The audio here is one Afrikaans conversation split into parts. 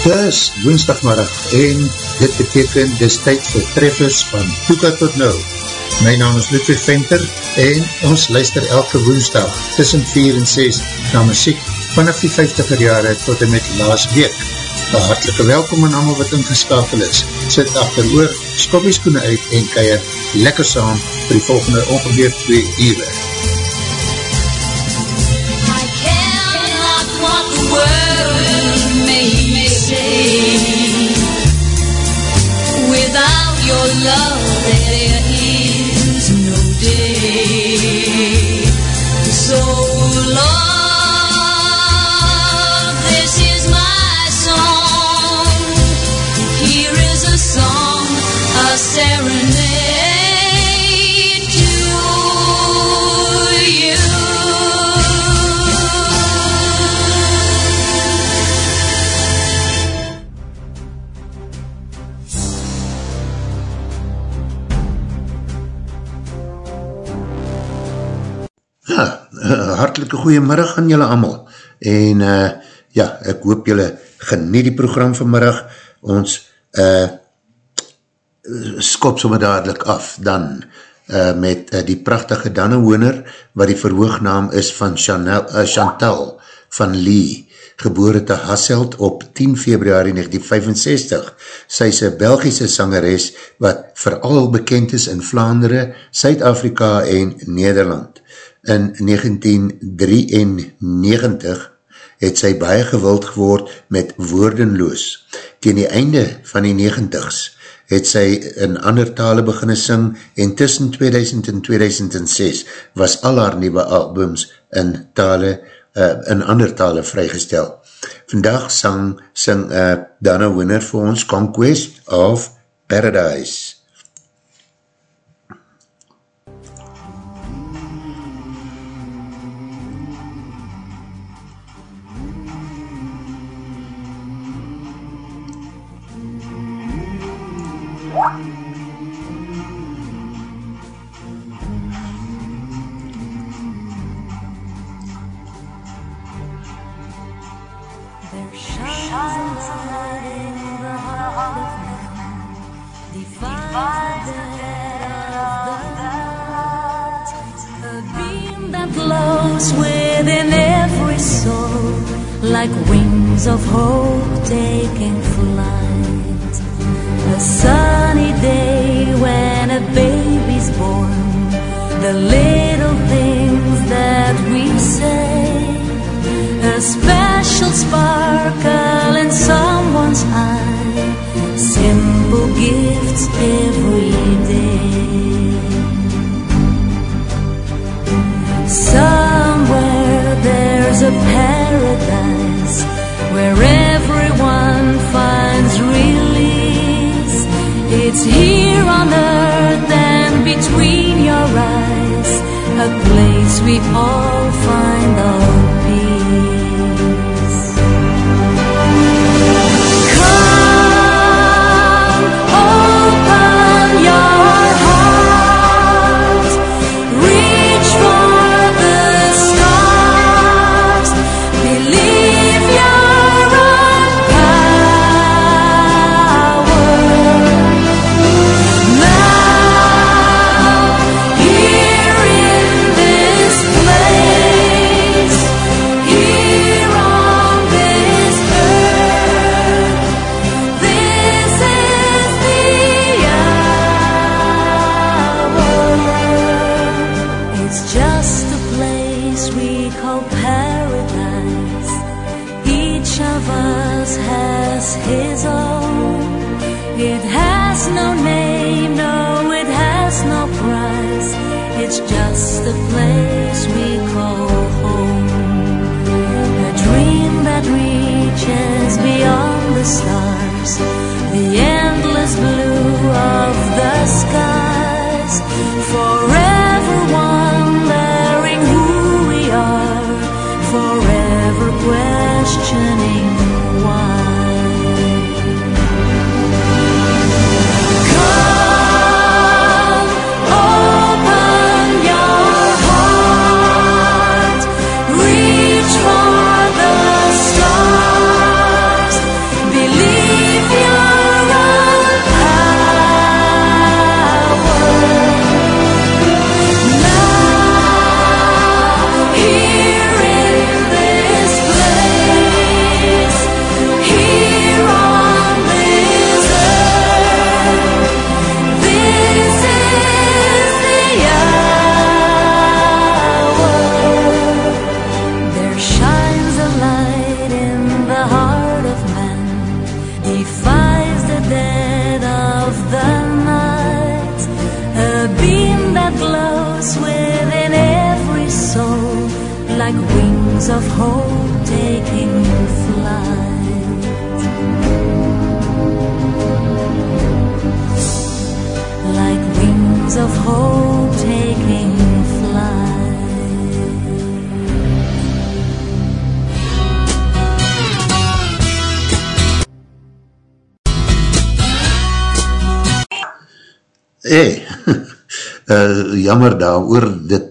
Dis woensdagmiddag en dit beteken dis tyd vir treffers van Toeka tot Nou. My naam is Ludwig Venter en ons luister elke woensdag tussen 4 en 6 na muziek vanaf die 50er jare tot en met laas week. Een hartelike welkom aan allemaal wat ingeskakel is. Sit achter oor, skop die skoene uit en keier lekker saam vir die volgende ongeveer 2 uur. Without your love, hartelike goeiemiddag aan julle allemaal en uh, ja, ek hoop julle geniet die program vanmiddag ons uh, skop somme dadelijk af dan uh, met uh, die prachtige Dannewoner wat die verhoognaam is van Chanel, uh, Chantal van Lee gebore te Hasselt op 10 februari 1965. Sy is een Belgische sangeres wat vooral bekend is in Vlaanderen, Suid-Afrika en Nederland. In 1993 het sy baie gewild geword met woordenloos. Tegen die einde van die 90s het sy in ander tale beginne sing en tussen 2000 en 2006 was al haar nieuwe albums in tale, uh, in ander tale vrygestel. Vandaag sang, sing uh, Dana Winner vir ons Conquest of Paradise. Like wings of hope taking flight. A sunny day when a baby's born, the little things that we say a special sparkle in someone's eye. Simple gifts every day. Somewhere there's a paradise where everyone finds release. It's here on earth and between your eyes, a place we all find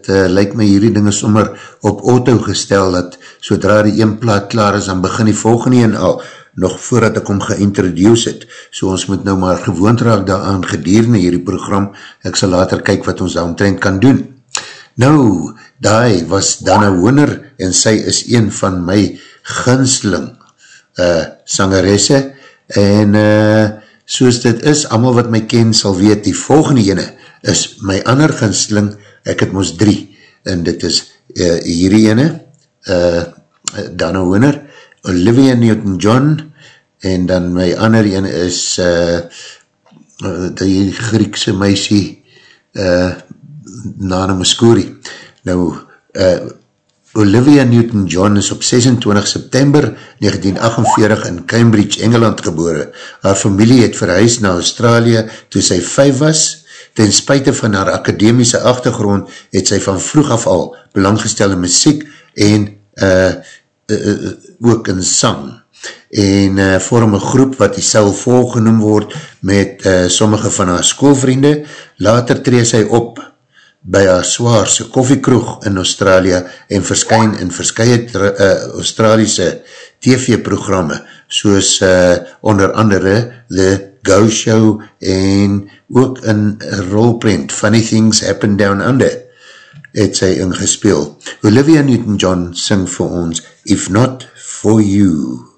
uh, lyk my hierdie dinge sommer op auto gestel, dat sodra die een plaat klaar is, dan begin die volgende een al, nog voordat ek hom geintroduce het. So ons moet nou maar gewoond raak daaraan gedurende hierdie program, ek sal later kyk wat ons daar omtrent kan doen. Nou, daai was Dana Hooner en sy is een van my ginsling uh, sangeresse en uh, soos dit is, allemaal wat my ken sal weet, die volgende ene is my ander ginsling, ek het moos drie, en dit is uh, hierdie ene, uh, Dana Hooner, Olivia Newton-John, en dan my ander ene is uh, die Griekse meisie, uh, Nana Muscuri. Nou, uh, Olivia Newton-John is op 26 September 1948 in Cambridge, Engeland gebore. Haar familie het verhuis na Australië toe sy vijf was. Ten spuite van haar akademiese achtergrond het sy van vroeg af al belanggestel in muziek en uh, uh, uh, ook in sang. En uh, vorm een groep wat die sel volgenoem word met uh, sommige van haar schoolvriende. Later tree sy op by haar zwaarse koffiekroeg in Australië en verskyn in verskye uh, Australiese TV-programme soos uh, onder andere The Go Show en ook in rolprint Funny Things Happen Down Under het sy ingespeel. Olivia Newton-John sing vir ons If Not For You.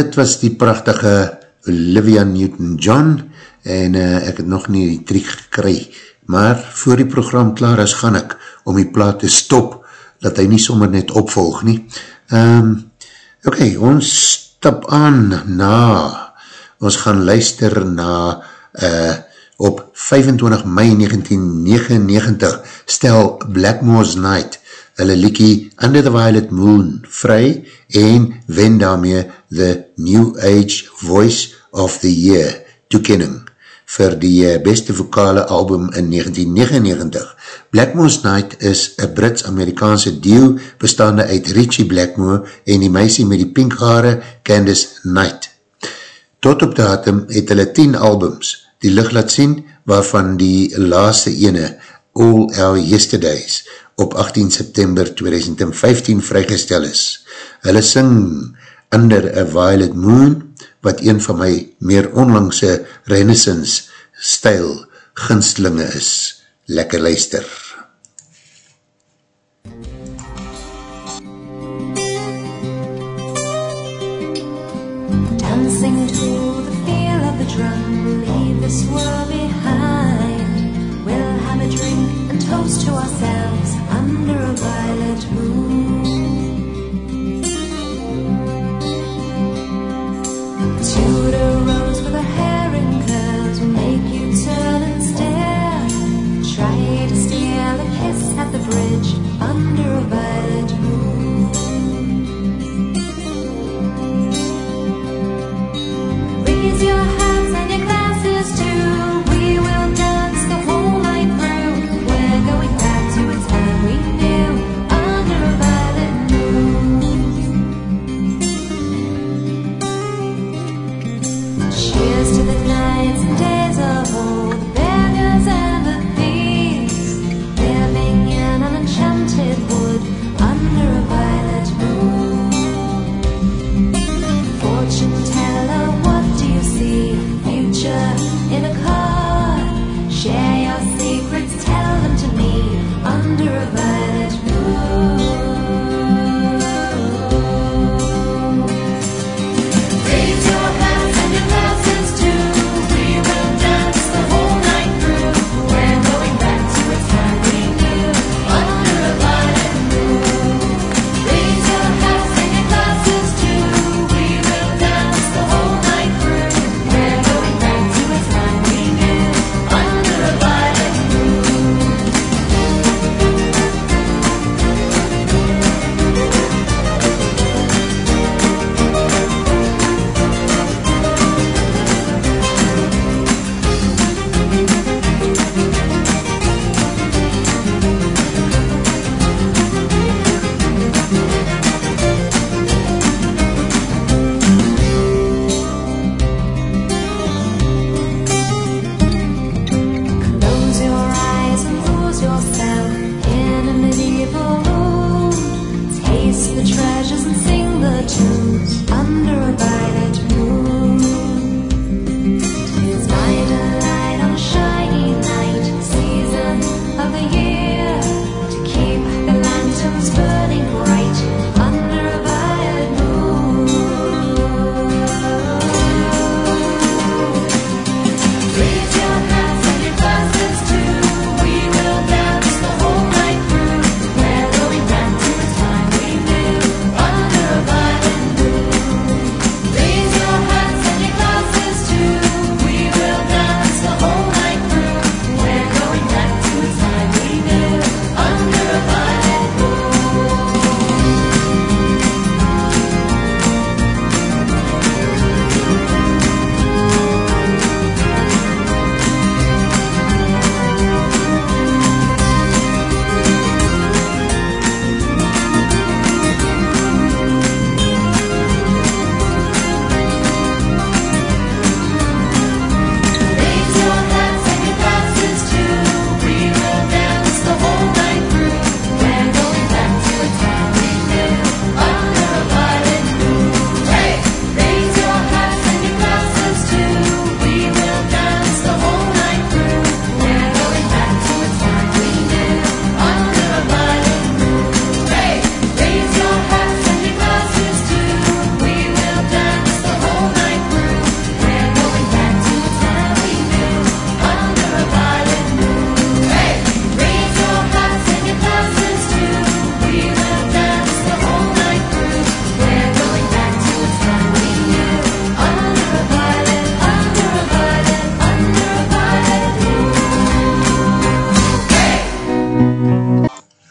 Dit was die prachtige Olivia Newton-John en uh, ek het nog nie die triek gekry maar voor die program klaar is, gaan ek om die plaat te stop, dat hy nie sommer net opvolg nie. Um, ok, ons stap aan na, ons gaan luister na, uh, op 25 mei 1999, stel Blackmore's Night, hulle liekie Under the Violet Moon vry en wen daarmee The New Age Voice of the Year toekenning vir die eh, beste vokale album in 1999. Blackmore's Night is een Brits-Amerikaanse deel bestaande uit Richie Blackmore en die meisie met die pink haare Candice Knight. Tot op datum het hulle 10 albums die licht laat sien waarvan die laaste ene All Our Yesterdays op 18 September 2015 vrygestel is. Hulle sing Under a Violet Moon wat een van my meer onlangse renaissance stijl ginstlinge is. Lekker luister.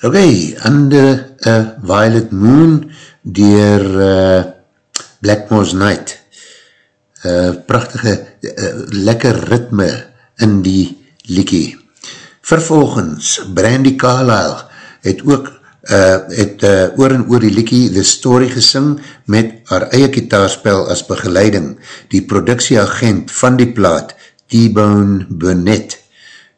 Ok, Under a Violet Moon dier uh, Blackmore's Night. Uh, prachtige, uh, lekker ritme in die liekie. Vervolgens, Brandy Carlyle het ook uh, het uh, oor en oor die liekie The Story gesing met haar eie kitaarspel as begeleiding. Die productieagent van die plaat, T-Bone Burnett,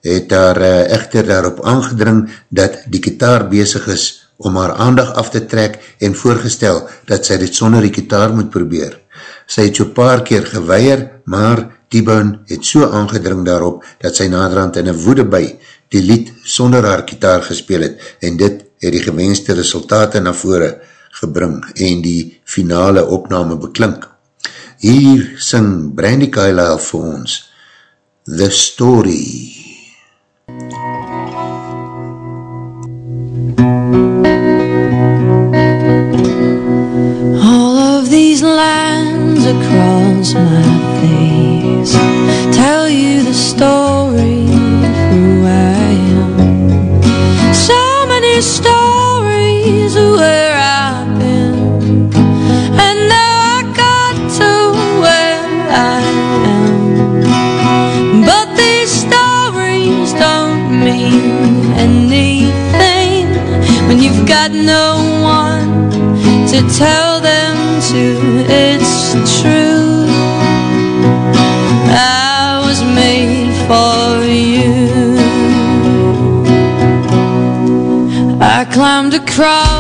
het daar uh, echter daarop aangedring dat die kitaar bezig is om haar aandag af te trek en voorgestel dat sy dit sonder die kitaar moet probeer. Sy het so paar keer geweier, maar T-Bone het so aangedring daarop dat sy naderhand in een woede by die lied sonder haar kitaar gespeel het en dit het die gewenste resultate na vore gebring en die finale opname beklink. Hier sing Brandy Carlyle vir ons The Story. All of these lines across my you've no one to tell them to. It's true. I was made for you. I climbed across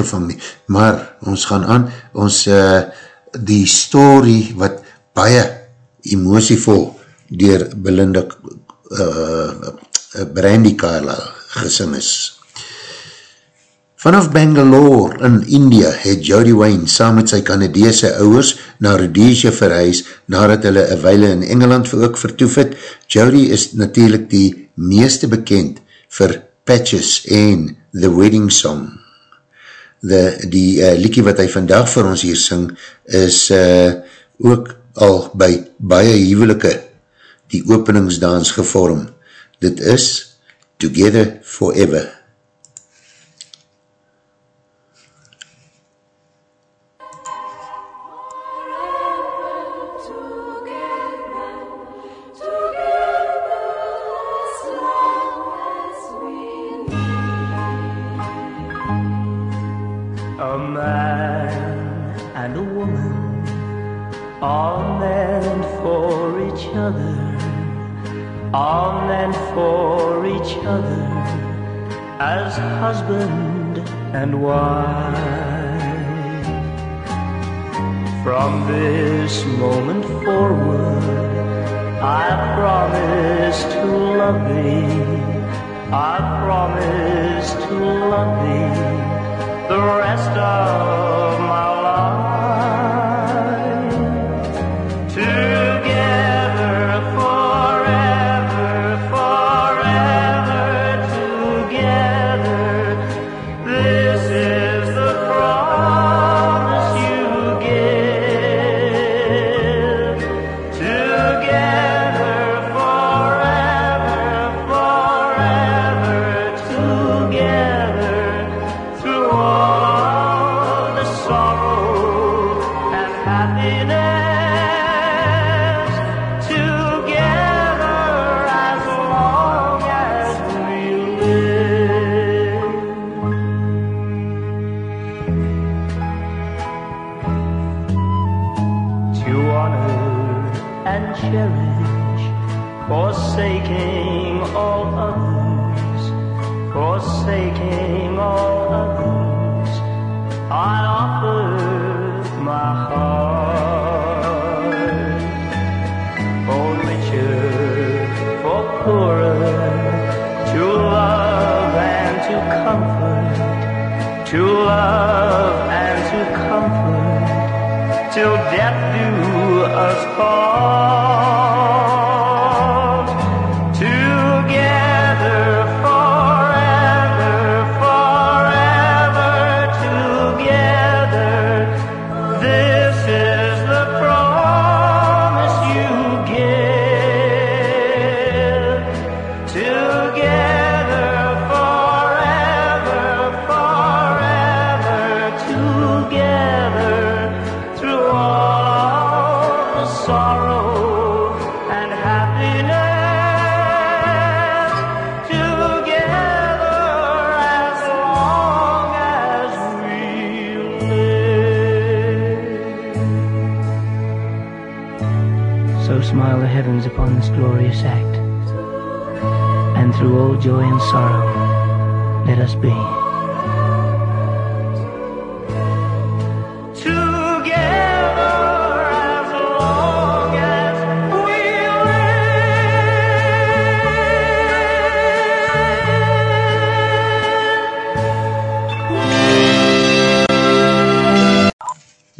gevang nie, maar ons gaan aan, ons, uh, die story wat baie emotievol dier Belinda uh, Brandy Carla gesing is. Vanaf Bangalore in India het Jody Wayne saam met sy Canadese ouwers na Rhodesia verhuis nadat hulle een weile in Engeland ook vertoef het. Jody is natuurlijk die meeste bekend vir Patches en The Wedding Song. The, die uh, liekie wat hy vandag vir ons hier sing is uh, ook al by baie huwelike die openingsdans gevorm. Dit is Together Forever. Are meant for each other, are meant for each other as husband and wife. From this moment forward, I promise to love thee. I promise to love thee the rest of us be.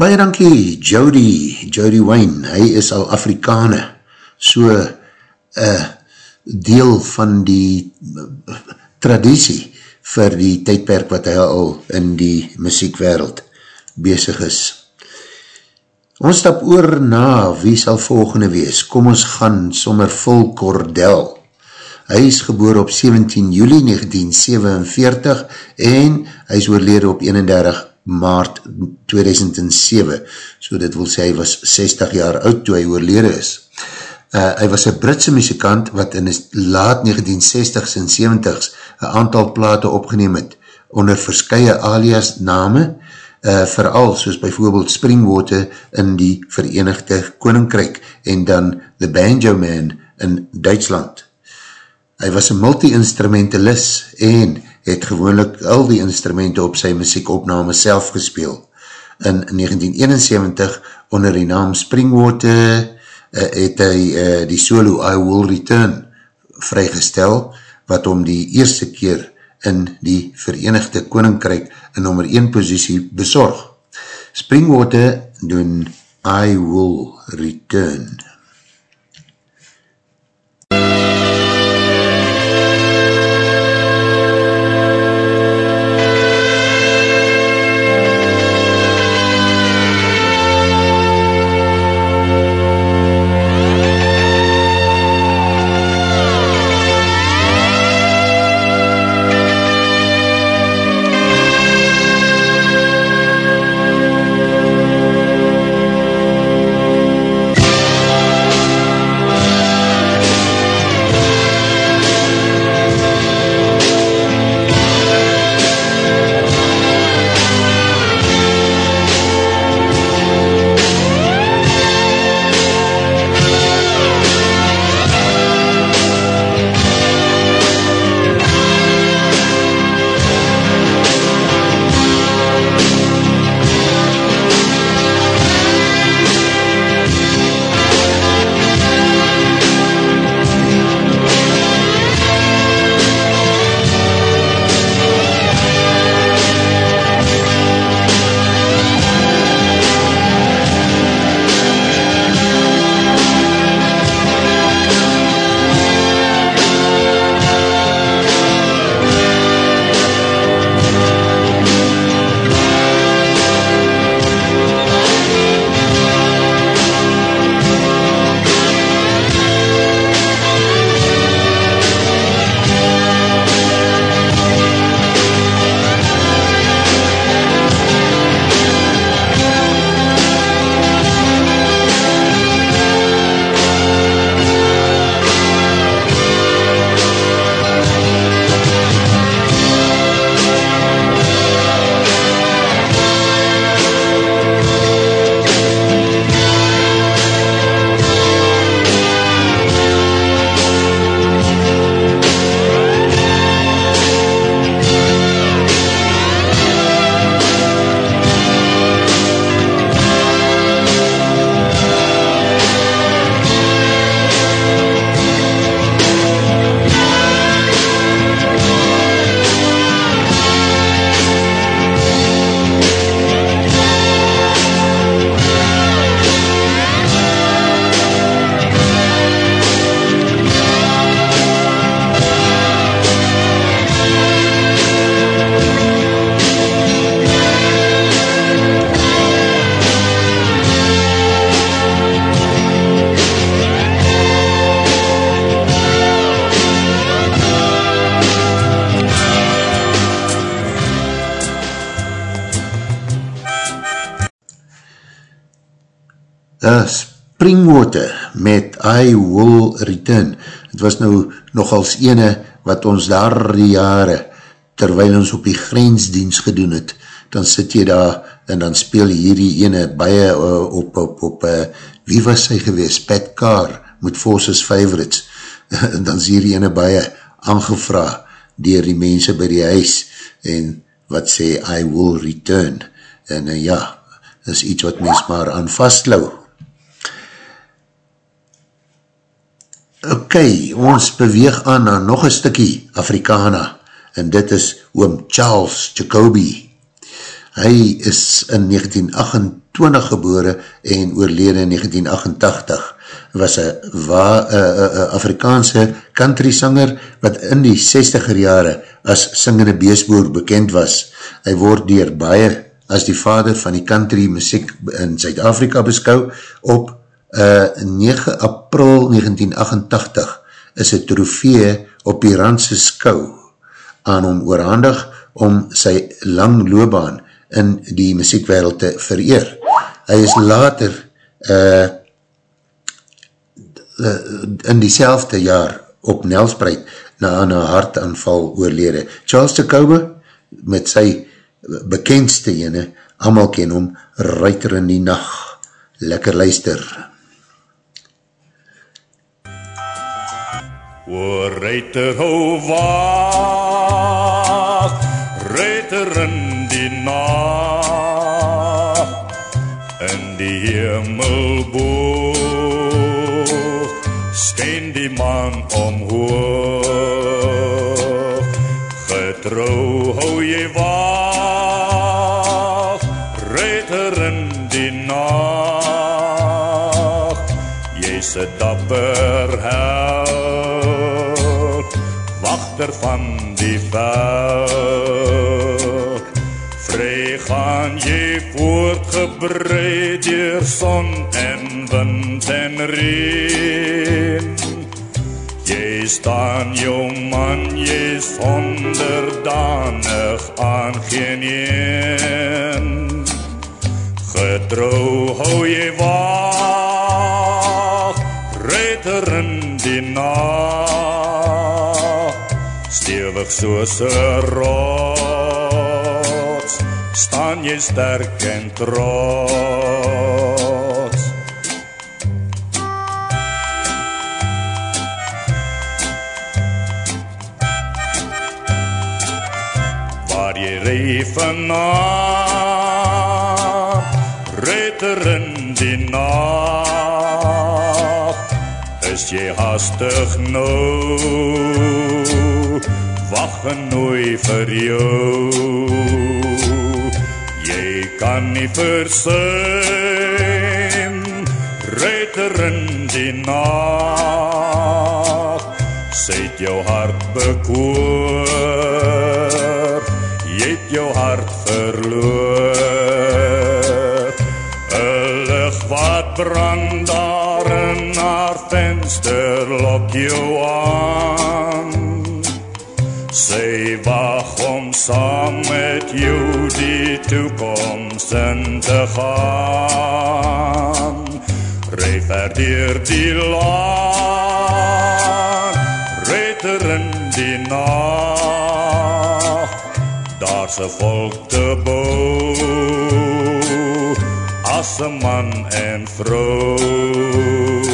Baie dankie, Jody, Jody Wayne, hy is al Afrikane, so uh, deel van die uh, traditie vir die tydperk wat hy al in die muziekwereld bezig is. Ons stap oor na wie sal volgende wees. Kom ons gaan sommer vol Cordel. Hy is geboor op 17 juli 1947 en hy is oorlede op 31 maart 2007. So dit wil sê hy was 60 jaar oud toe hy oorlede is. Uh, hy was een Britse muzikant wat in laat 1960s en 70s een aantal plate opgeneem het onder verskye alias name, uh, vooral soos bijvoorbeeld Springwater in die Verenigde Koninkryk en dan The Banjo Man in Duitsland. Hy was een multi-instrumentalist en het gewoonlik al die instrumenten op sy muziekopname self gespeel. In 1971 onder die naam Springwater uh, het hy uh, die solo I Will Return vrygestel, wat om die eerste keer in die Verenigde Koninkryk in nummer 1 posiesie bezorg. Springwater doen I Will Return. Nou nogals ene wat ons daar die jare, terwijl ons op die grensdienst gedoen het, dan sit jy daar en dan speel hierdie ene baie uh, op, op, op uh, wie was sy gewees? Pat Carr met Forces Favorites. en dan is hierdie ene baie aangevra dier die mense by die huis en wat sê I will return. En uh, ja, is iets wat mens maar aan vastlou. Ok, ons beweeg aan na nog een stikkie Afrikana en dit is oom Charles Jacobi. Hy is in 1928 gebore en oorlede in 1988 was een Afrikaanse country sanger wat in die 60er jare as singende beesboer bekend was. Hy word dier baie as die vader van die country muziek in Zuid-Afrika beskou op uh, 9 april 1988 is een trofee op die randse skou aan hom oorhandig om sy lang loopbaan in die muziekwereld te vereer. Hy is later uh, in die selfde jaar op Nelspreid na aan een hartaanval oorlede. Charles de Koube met sy bekendste ene, amal ken hom, Ruiter in die nacht. Lekker luister. O ruiter, hou waak, ruiter in die nag, in die hemelboog, steen die maan omhoog. Getrou hou jy waak, ruiter in die nag, jy se dapper held, wagter van die veld. Vry gaan jy voortgebrei deur son en wind en reën. Jy staan jou man, jy is onderdanig aan geen een. Getrou hou jy wag, reiter in die nag. Stewig soos 'n rots, staan jy sterk en trots. waar jy ry vanaand retter in die nag is jy hastig nou wag genooi vir jou. Jy kan nie versuim retter in die nag Sê jou hart bekoor Jy het jou hart verloor. 'n lig wat brand daar in haar venster lok jou aan Wag om saam met jou die toekoms in te gaan. Verder die laan Retter in die nacht. Daar's 'n volk te bou As 'n man en vrou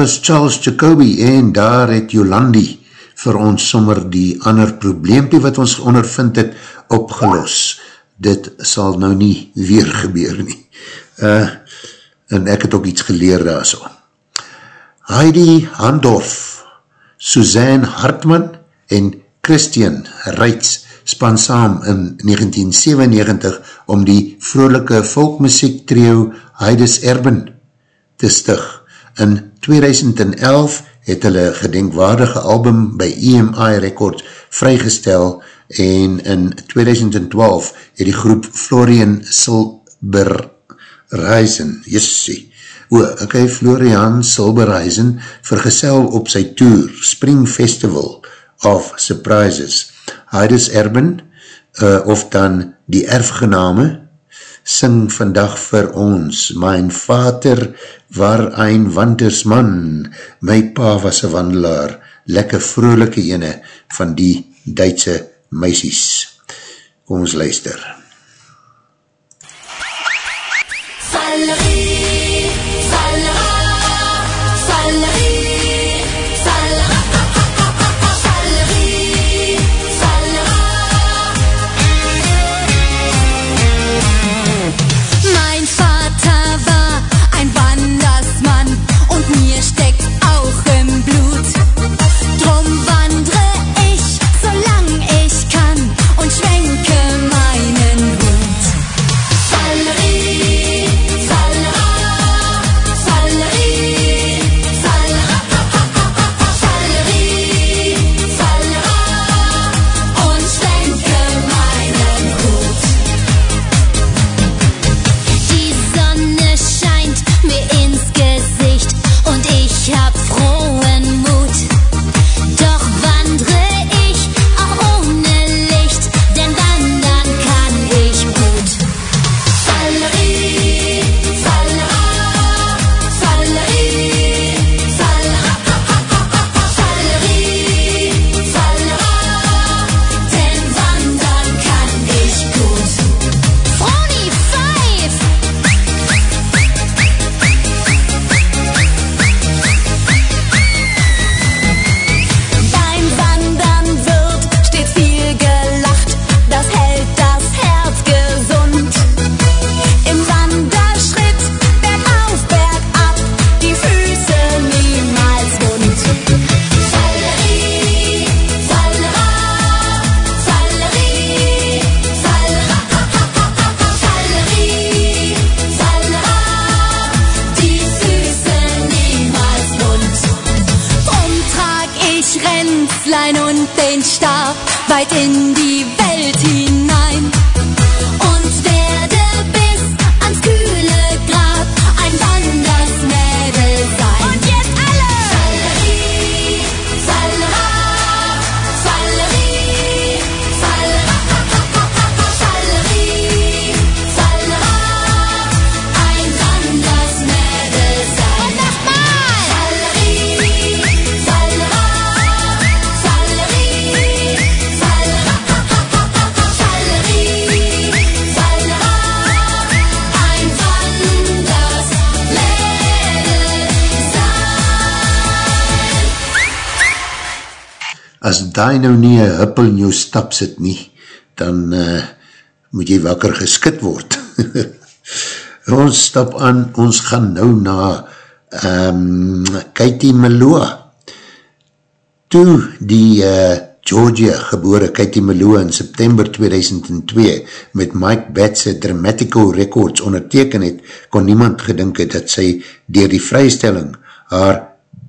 was Charles Jacobi en daar het Jolandi vir ons sommer die ander probleempie wat ons ondervind het opgelos. Dit sal nou nie weer gebeur nie. Uh, en ek het ook iets geleer daar so. Heidi Handhoff, Suzanne Hartman en Christian Reitz span saam in 1997 om die vrolike volkmuziek trio Heides Erben te stig. In 2011 het hulle gedenkwaardige album by EMI Records vrygestel en in 2012 het die groep Florian Silberreisen, jessie, o, ok, Florian Silberreisen vergesel op sy tour Spring Festival of Surprises. Heides Erben, uh, of dan die erfgename, sing vandag vir ons, mijn vader waar een wandersman, my pa was een wandelaar, lekker vrolike ene van die Duitse meisies. Kom ons luister. Valerie, den Stab weit in die Welt hin. Daai nou nie een huppel in jou stap sit nie, dan uh, moet jy wakker geskit word. ons stap aan, ons gaan nou na um, Katie Meloa. Toe die uh, Georgia gebore Katie Meloa in September 2002 met Mike Batse Dramatico Records onderteken het, kon niemand gedink het dat sy dier die vrystelling haar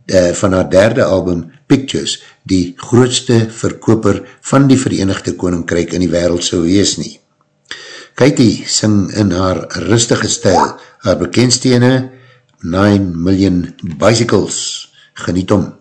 uh, van haar derde album Pictures die grootste verkoper van die Verenigde Koninkryk in die wereld sou wees nie. Katie sing in haar rustige stijl, haar bekendstene 9 Million Bicycles. Geniet om.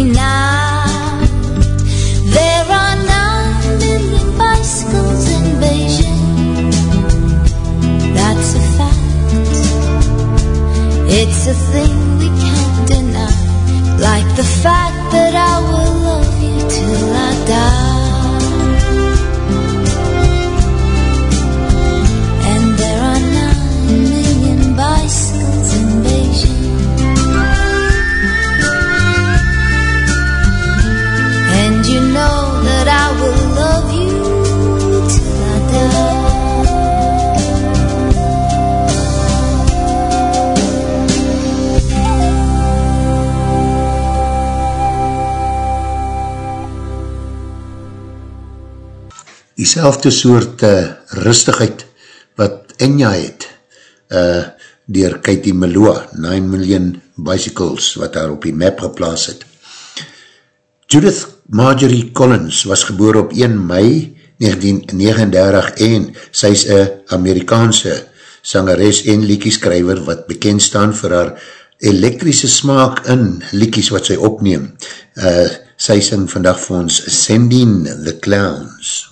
night. There are nine million bicycles in Beijing. That's a fact. It's a thing we can't deny. Like the fact that I will love you till I die. Diezelfde soort uh, rustigheid wat Enya het, uh, dier Katie Meloa, 9 million bicycles, wat daar op die map geplaas het. Judith Marjorie Collins was geboor op 1 mei 1939 en sy is een Amerikaanse sangeres en liekieskrijver wat bekend staan vir haar elektrische smaak in liekies wat sy opneem. Uh, sy sing vandag vir ons Sending the Clowns.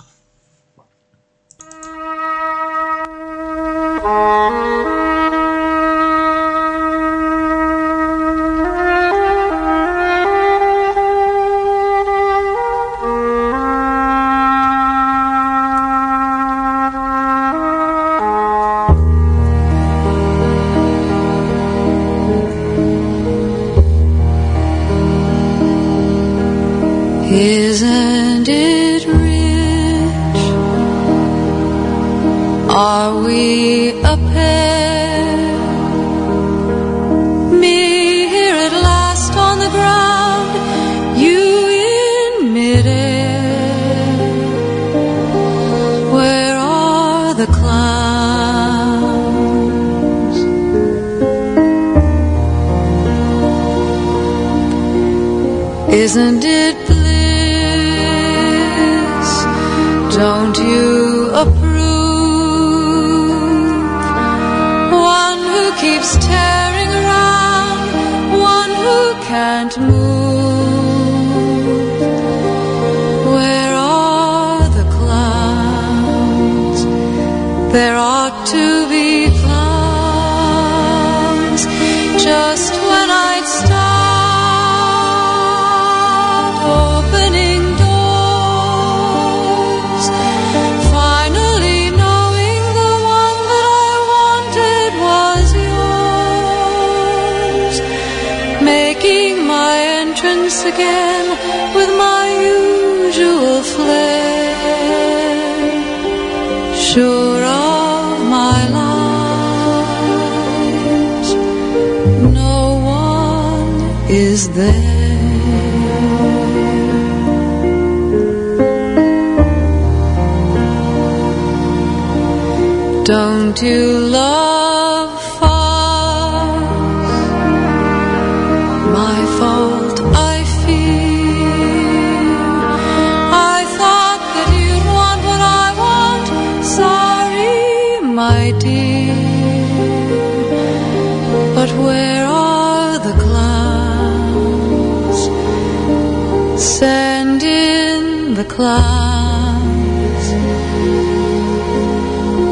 In the clowns.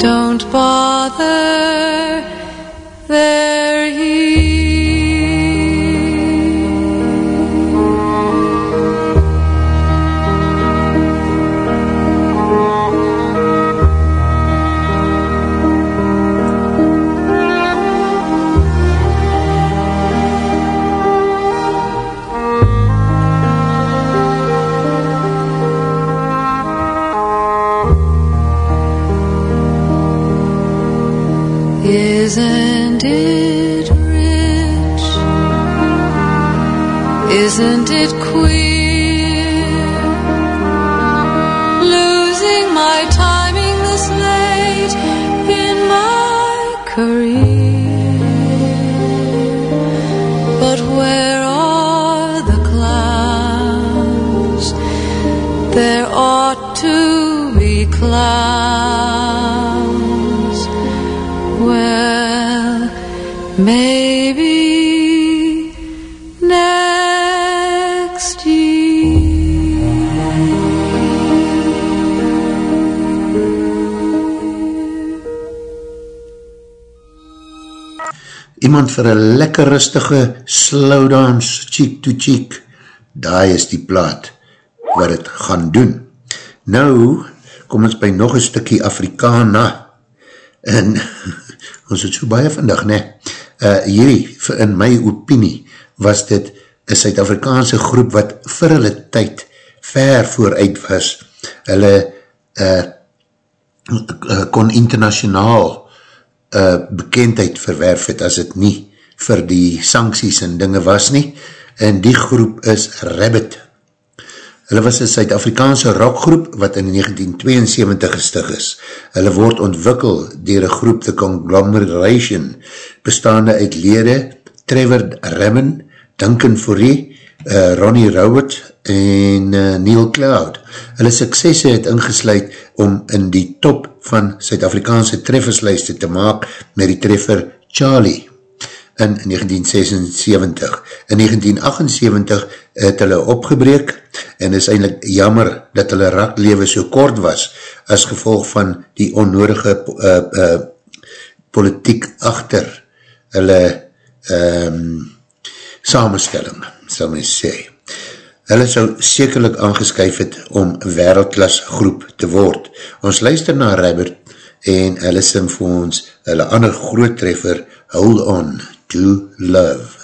Don't bother, Iemand vir een lekker rustige slow dance, cheek to cheek, daai is die plaat wat het gaan doen. Nou, kom ons by nog een stukkie Afrikana, en ons het so baie vandag, ne, uh, hierdie, in my opinie, was dit een Suid-Afrikaanse groep wat vir hulle tyd ver vooruit was. Hulle uh, kon internationaal uh, bekendheid verwerf het as het nie vir die sancties en dinge was nie. En die groep is Rabbit. Hulle was een Suid-Afrikaanse rockgroep wat in 1972 gestig is. Hulle word ontwikkel dier een groep The Conglomeration, bestaande uit lede Trevor Ramon, Duncan Forrie, uh, Ronnie Rowett en uh, Neil Cloud. Hulle suksesse het ingesluid om in die top van Suid-Afrikaanse trefferslijste te maak met die treffer Charlie in 1976. In 1978 het hulle opgebreek en is eindelijk jammer dat hulle raklewe so kort was as gevolg van die onnodige uh, uh, politiek achter hulle um, samenstelling, sal my sê. Hulle sou sekerlik aangeskyf het om wereldklas groep te word. Ons luister na Rabbit en hulle sing vir ons hulle ander groot treffer Hold On to Love.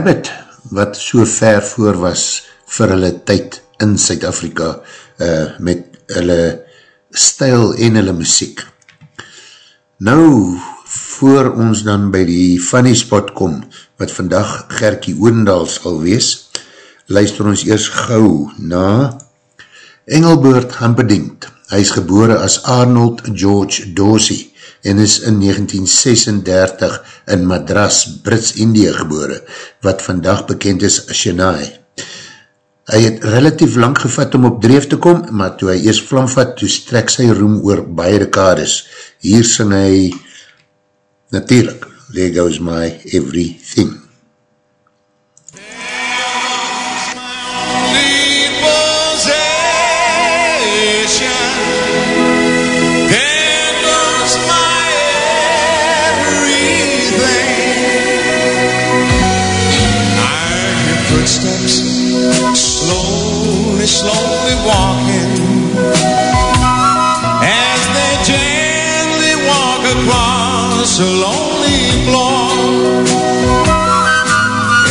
Rabbit, wat so ver voor was vir hulle tyd in Suid-Afrika uh, met hulle stijl en hulle muziek. Nou, voor ons dan by die funny spot kom, wat vandag Gerkie Oendal sal wees, luister ons eers gauw na Engelbert Hampedingt. Hy is gebore as Arnold George Dorsey en is in 1936 in Madras, Brits-Indië gebore, wat vandag bekend is as Chennai. Hy het relatief lang gevat om op dreef te kom, maar toe hy eers vlam vat, toe strek sy roem oor baie dekades. Hier sing hy, natuurlijk, There Goes My Everything. A lonely floor.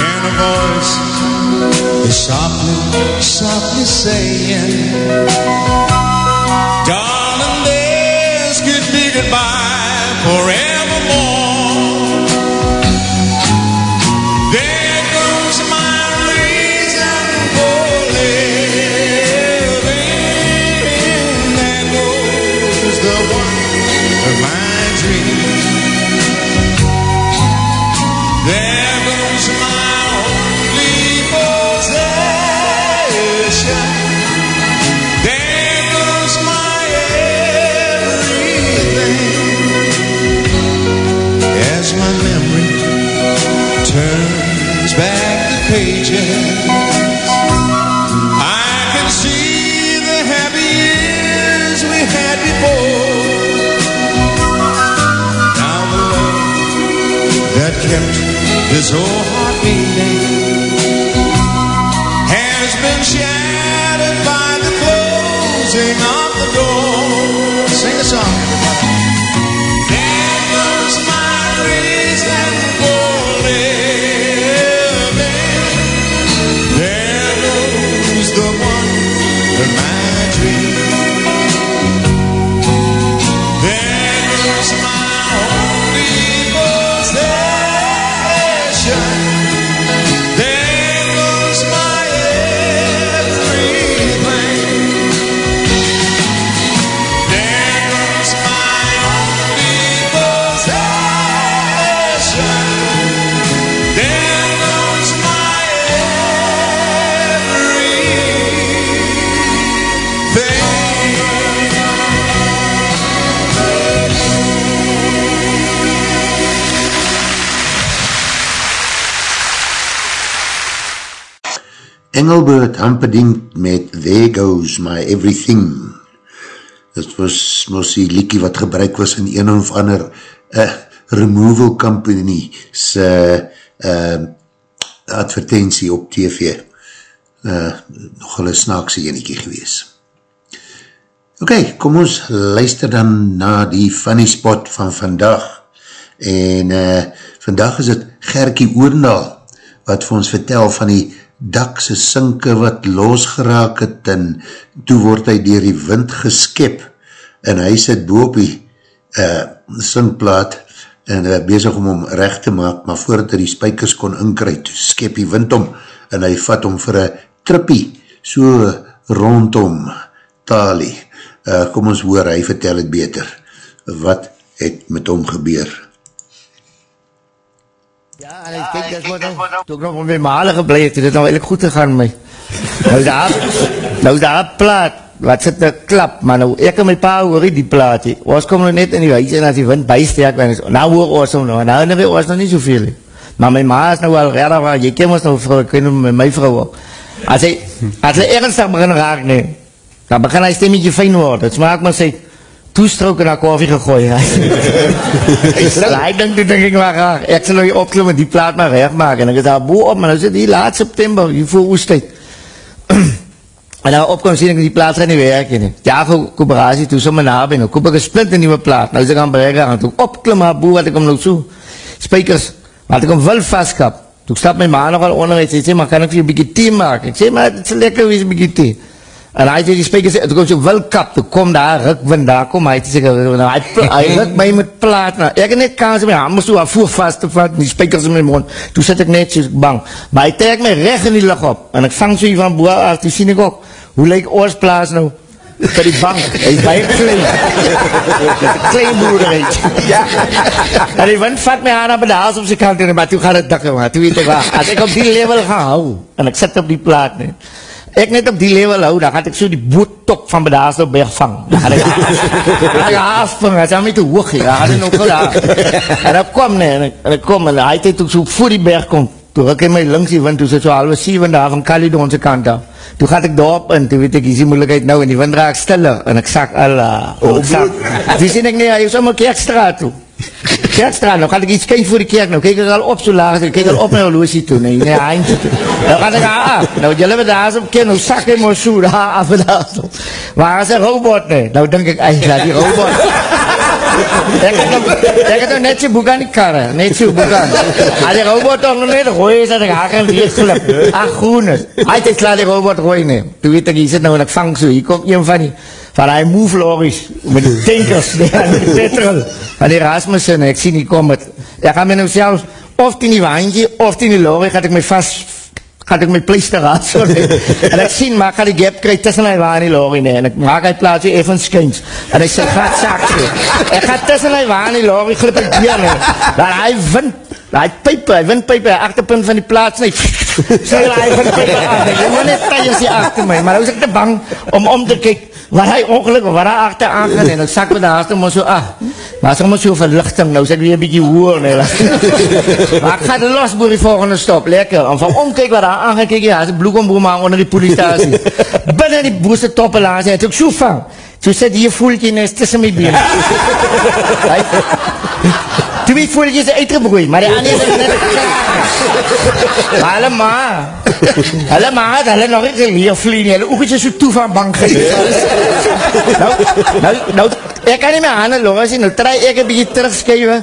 And a voice is softly, softly saying, Darling, this could be goodbye forevermore. Pages. I can see the happy years we had before. Now the love that kept this old heart beating has been shattered Engelbert Hampedingt met There Goes My Everything. Dit was mos die liekie wat gebruik was in een of ander uh, removal company se uh, advertentie op TV. Uh, nog hulle snaakse eniekie gewees. Ok, kom ons luister dan na die funny spot van vandag. En uh, vandag is het Gerkie Oorndaal wat vir ons vertel van die dakse sinke wat losgeraak het en toe word hy dier die wind geskep en hy sit boop die uh, sinkplaat en uh, bezig om hom recht te maak, maar voordat hy die spijkers kon inkry, toe skep die wind om en hy vat hom vir een trippie so rondom talie. Uh, kom ons hoor, hy vertel het beter. Wat het met hom gebeur? Ja, en ek kyk, dis wat nou, toe ek nog met my male geblei het, dit nou eigenlijk goed gegaan my. Nou daar, nou daar plaat, wat sit nou klap, maar nou, ek en my pa hoor die plaat, he. ons kom nou net in die huis, en as die wind bijsterk, en is, nou hoor ons hom nou, nou hoor ons nog nie soveel, he. maar my ma is nou wel redder, waar, jy ken ons nou vrou, ken met my vrou ook. As hy, as hy ernstig begin raak, nee, dan begin hy stemmetje fijn word, het smaak maar sy, toestrook en haar koffie gegooi. Hy dink toe dink ek maar graag, ek sal nou hier opklim en die plaat maar wegmaak, en ek is daar boe op, maar nou sit hier laat september, hier voor oestijd. en nou opkom sien ek die plaat gaan nie werk, nie. Ja, voor kooperatie, toe so my nabij, nou koop ek een splint in die plaat, nou is ek aan bereik aan, toe opklim haar boe, wat ek om nou so, spijkers, wat ek om wil vastkap, toe stap my ma nogal onder, hy sê, sê, maar kan ek vir jy bykie thee maak? Ek sê, maar het sal lekker wees bykie thee. En hy het die spijkers, toe kom so toe. Kom daar rukwind, daar. Kom hy, toe sê nou, hy, pla- hy ruk my met plaat, nou, ek het net kans om my hamer so afvoer vast te vat, die spijkers in my mond, toe sit ek net so bang, maar hy trek my recht in die lucht op, en ek vang so hier van boer af, toe sien ek ook, hoe lyk Oosplaas nou, vir die bank, hy is baie klein, klein boerderheid, ja, en die wind vat my aan op de hals op sy kant, maar toe gaat het dikke, maar toe weet ek waar, as ek op die level gaan hou, en ek sit op die plaat, nee, ek net op die level hou, dan gaat ek so die boottok van Bedaaslo bergvang. Dan gaat ek, dan gaat ek afvang, dat is al my te hoog, dan gaat ek nog goed af. En ek kom, nee, en ek, en ek kom, en hy het toe so voor die berg kom, toe ruk hy my links die wind, toe sit so halwe 7 daar van Caledonse kant af. Toe gaat ek daarop in, toe weet ek, hier is die moeilijkheid nou, en die wind raak stiller, en ek sak, Allah, oh, ek sak. Toe sien ek, nee, hy is om my kerkstraat toe. Kerkstraat, nou gaan ek iets kyk voor die kerk, nou kyk ek al op so laag, ek kyk al op my horlosie toe, nee, nee, eindje toe. Nou gaan ek daar af, nou jylle wat daar is op ken, nou sak hy maar so daar af en daar so. Maar as een robot, nee, nou denk ek, ei, laat die robot. Ek het nou, ek het nou net so boek aan die karre, net so boek aan. Als die robot toch nog net rooi is, dat ek haar kan weerklip. Ach, groen is. Hij het laat die robot rooi neem. Toen weet ek, hier zit nou en ek vang so, hier komt een van die, van die move lorries, met die tankers, aan die petrol, van die Rasmussen, ek sien die kom het. Ek gaan my nou selfs, of in die waantje, of in die lorry, gaat ek my vast gaat ek my pleister raad so nee. en ek sien, maar ek gaan die gap kry tussen hy waar en die lorry nee, en ek maak hy plaats hier even skyns, en hy sê, gaat sak so, ek gaat tussen hy waar en die lorry glip ek deur nee, dan hy wind, hy pype, hy windpype, hy achterpunt van die plaats nee, sê hy windpype af, nee, jy moet net tijens hier achter my, maar nou is ek te bang om om te kyk, waar hy ongeluk of waar hy achter aangaan en dan sak me daar maar so ah maar as ek maar so verlichting nou is ek weer een bykie hoor nee, maar ek ga er los boer die volgende stop lekker. En van omkyk waar daar aangaan kyk ja as ek bloekomboer maar onder die politasie binnen die boerse toppe laat en toe ek so vang. So sit hier voeltje nes tussen my been Hy- Twee voeltjes uitgebroei, maar die ander is net. Maar hulle ma, hulle ma het hulle nog nie geleer vlie nie, hulle oogjes so toe van bang gewees. nou, nou, nou, ek kan nie my handen los nie, nou try ek een beetje terugskuive,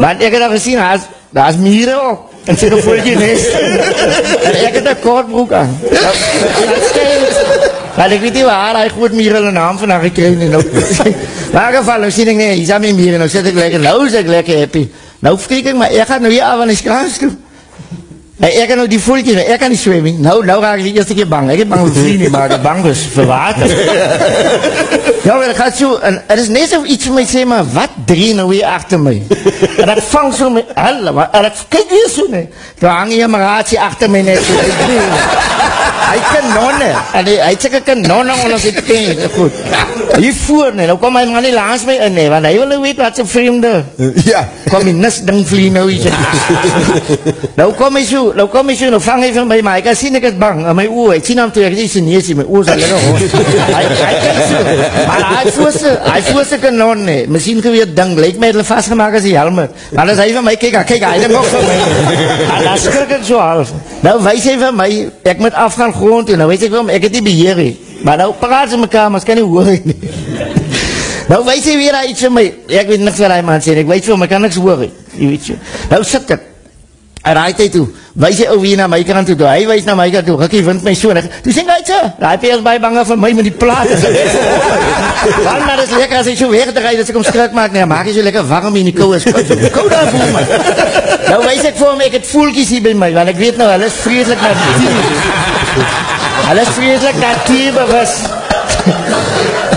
want ek het al gesien, daar is, daar is mieren ook, en sy gevoeltje nes, en ek het een kortbroek aan. Nou, en dan skuif, Want ek weet nie waar hy groot mier hulle naam vandag gekry nie. Nou, maar in geval, nou sien ek nee, hier is aan my mier, nou sit ek lekker, nou is ek lekker happy. Nou kyk ek, maar ek gaan nou hier af aan die skraas toe. En ek kan nou die voeltjes, maar ek kan nie zwemmen. Nou, nou raak ik de eerste keer bang. Ik heb bang voor vrienden, maar ik ben bang was voor water. ja, maar dat gaat zo, en het is net zo iets van mij zeggen, maar wat drie nou weer achter mij? en dat vangt zo met, helle, maar, en dat, kijk weer zo, nee. Toen hang je een raadje achter mij net zo. Hy kanonne, en hy, hy het sikke kanonne onder sy teen, goed. Hier voor, nee, nou kom hy maar nie langs my in, nee, want hy wil nou weet wat sy vreemde, Ja. kom die nis ding vlie nou iets. nou kom hy so, nou kom hy so, nou vang hy van my, maar hy kan sien ek is bang, in my oor, ek sien hom toe, ek is nie neesie, my oor is al nog hoor. Hy, hy kyk so, maar hy voer sy, hy voer sy kanon, nee, miskien geweer ding, lyk my hulle vastgemaak as die helmet, maar as hy van my kyk, kyk, hy het nog van my, en dan skrik ek so half, nou wys hy van my, ek moet afgaan grond toe, nou weet ek wel, ek het nie beheer nie, maar nou praat sy mekaar, maar ek kan nie hoor nie. Nou wys hy weer daar iets van my, ek weet niks wat hy man sê, en ek weet vir hom, ek kan niks hoor nie, jy weet so. Nou sit ek, en hy toe, wys hy ou weer na my kant toe, toe hy wys na my kant toe, Rikkie wind my so, en ek, toe sê hy so, hy het eers baie bange vir my met die plaat, want dat is lekker as hy so wegdraai, dat ek hom skrik maak, nee, maak hy so lekker warm in die kou, is kou daar voel my. Nou wys ek vir hom, ek het voeltjies hier by my, want ek weet nou, hulle is vreselik natuur. Hulle is vreselik natuurbewus.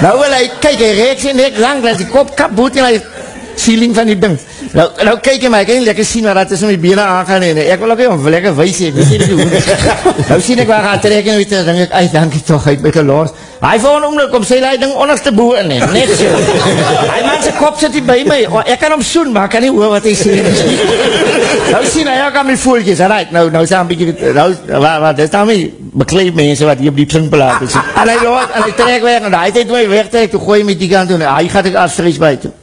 Nou wil hy, kyk, hy reek sy nek lang, dat die kop kapoot in die ceiling van die ding. Nou, nou kyk hy my, ek kan nie lekker sien waar dat tussen my bene aangaan en ek wil ook nie om lekker wees, ek weet nie hoe. Nou sien ek waar gaan trek en weet ek, denk ek, ai, dankie toch, hy het my geloos. Hy voor een oomlik, kom sy die ding onderste boe in, he, net so. Hy man sy kop sit hier by my, ek kan hom soen, maar ek kan nie hoor wat hy sê. nou sien hy, ek aan my voeltjes, alright, nou, nou is daar een beetje, nou, wat, wat, is daar my bekleed mense wat hier op die trinkbelaat is. En hy loop, en hy trek weg, en hy het my wegtrek, toe gooi my die kant toe, hy gaat ek afstreeks by toe.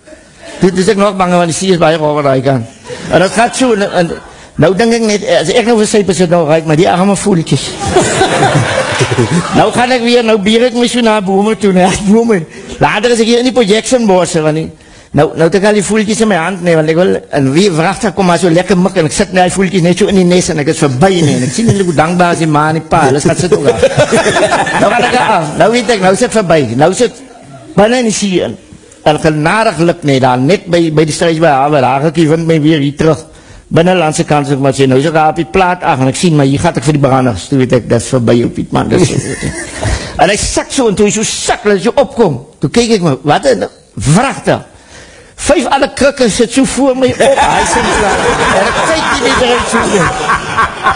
Toe is ek nog bang, want die sie is baie over die kant. En dat gaat so, en, en nou denk ek net, as ek nou vir sype sit nou ruik, maar die arme voeltjes. nou gaan ek weer, nou bier ek my so na bome toe, nee, bome. Later is ek hier in die projection bosse, want die, Nou, nou het ek al die voeltjies in my hand, nee, want ek wil, en wie vrachtig kom maar so lekker mik, en ek sit net die voeltjies net so in die nes, en ek is verby, nee, en ek sien hoe dankbaar is die ma en die pa, hulle gaat sit ook af. nou gaan ek af, nou weet ek, nou sit verby, nou sit binnen in die see in, en genadig luk, nee, daar net by, by die strijd by Haver, daar ek wind my weer hier terug, binnenlandse kant, ek maar sê, nou is ek op die plaat af, en ek sien, maar hier gaat ek vir die branders, toe weet ek, dat is verby op die man, dat is so, en hy sak so, en toe hy so sak, hy so opkom, toe kyk ek my, wat een vrachtig, Vijf alle krikken sit so voor my op, hy sê klaar, en ek kyk nie eruit so goed.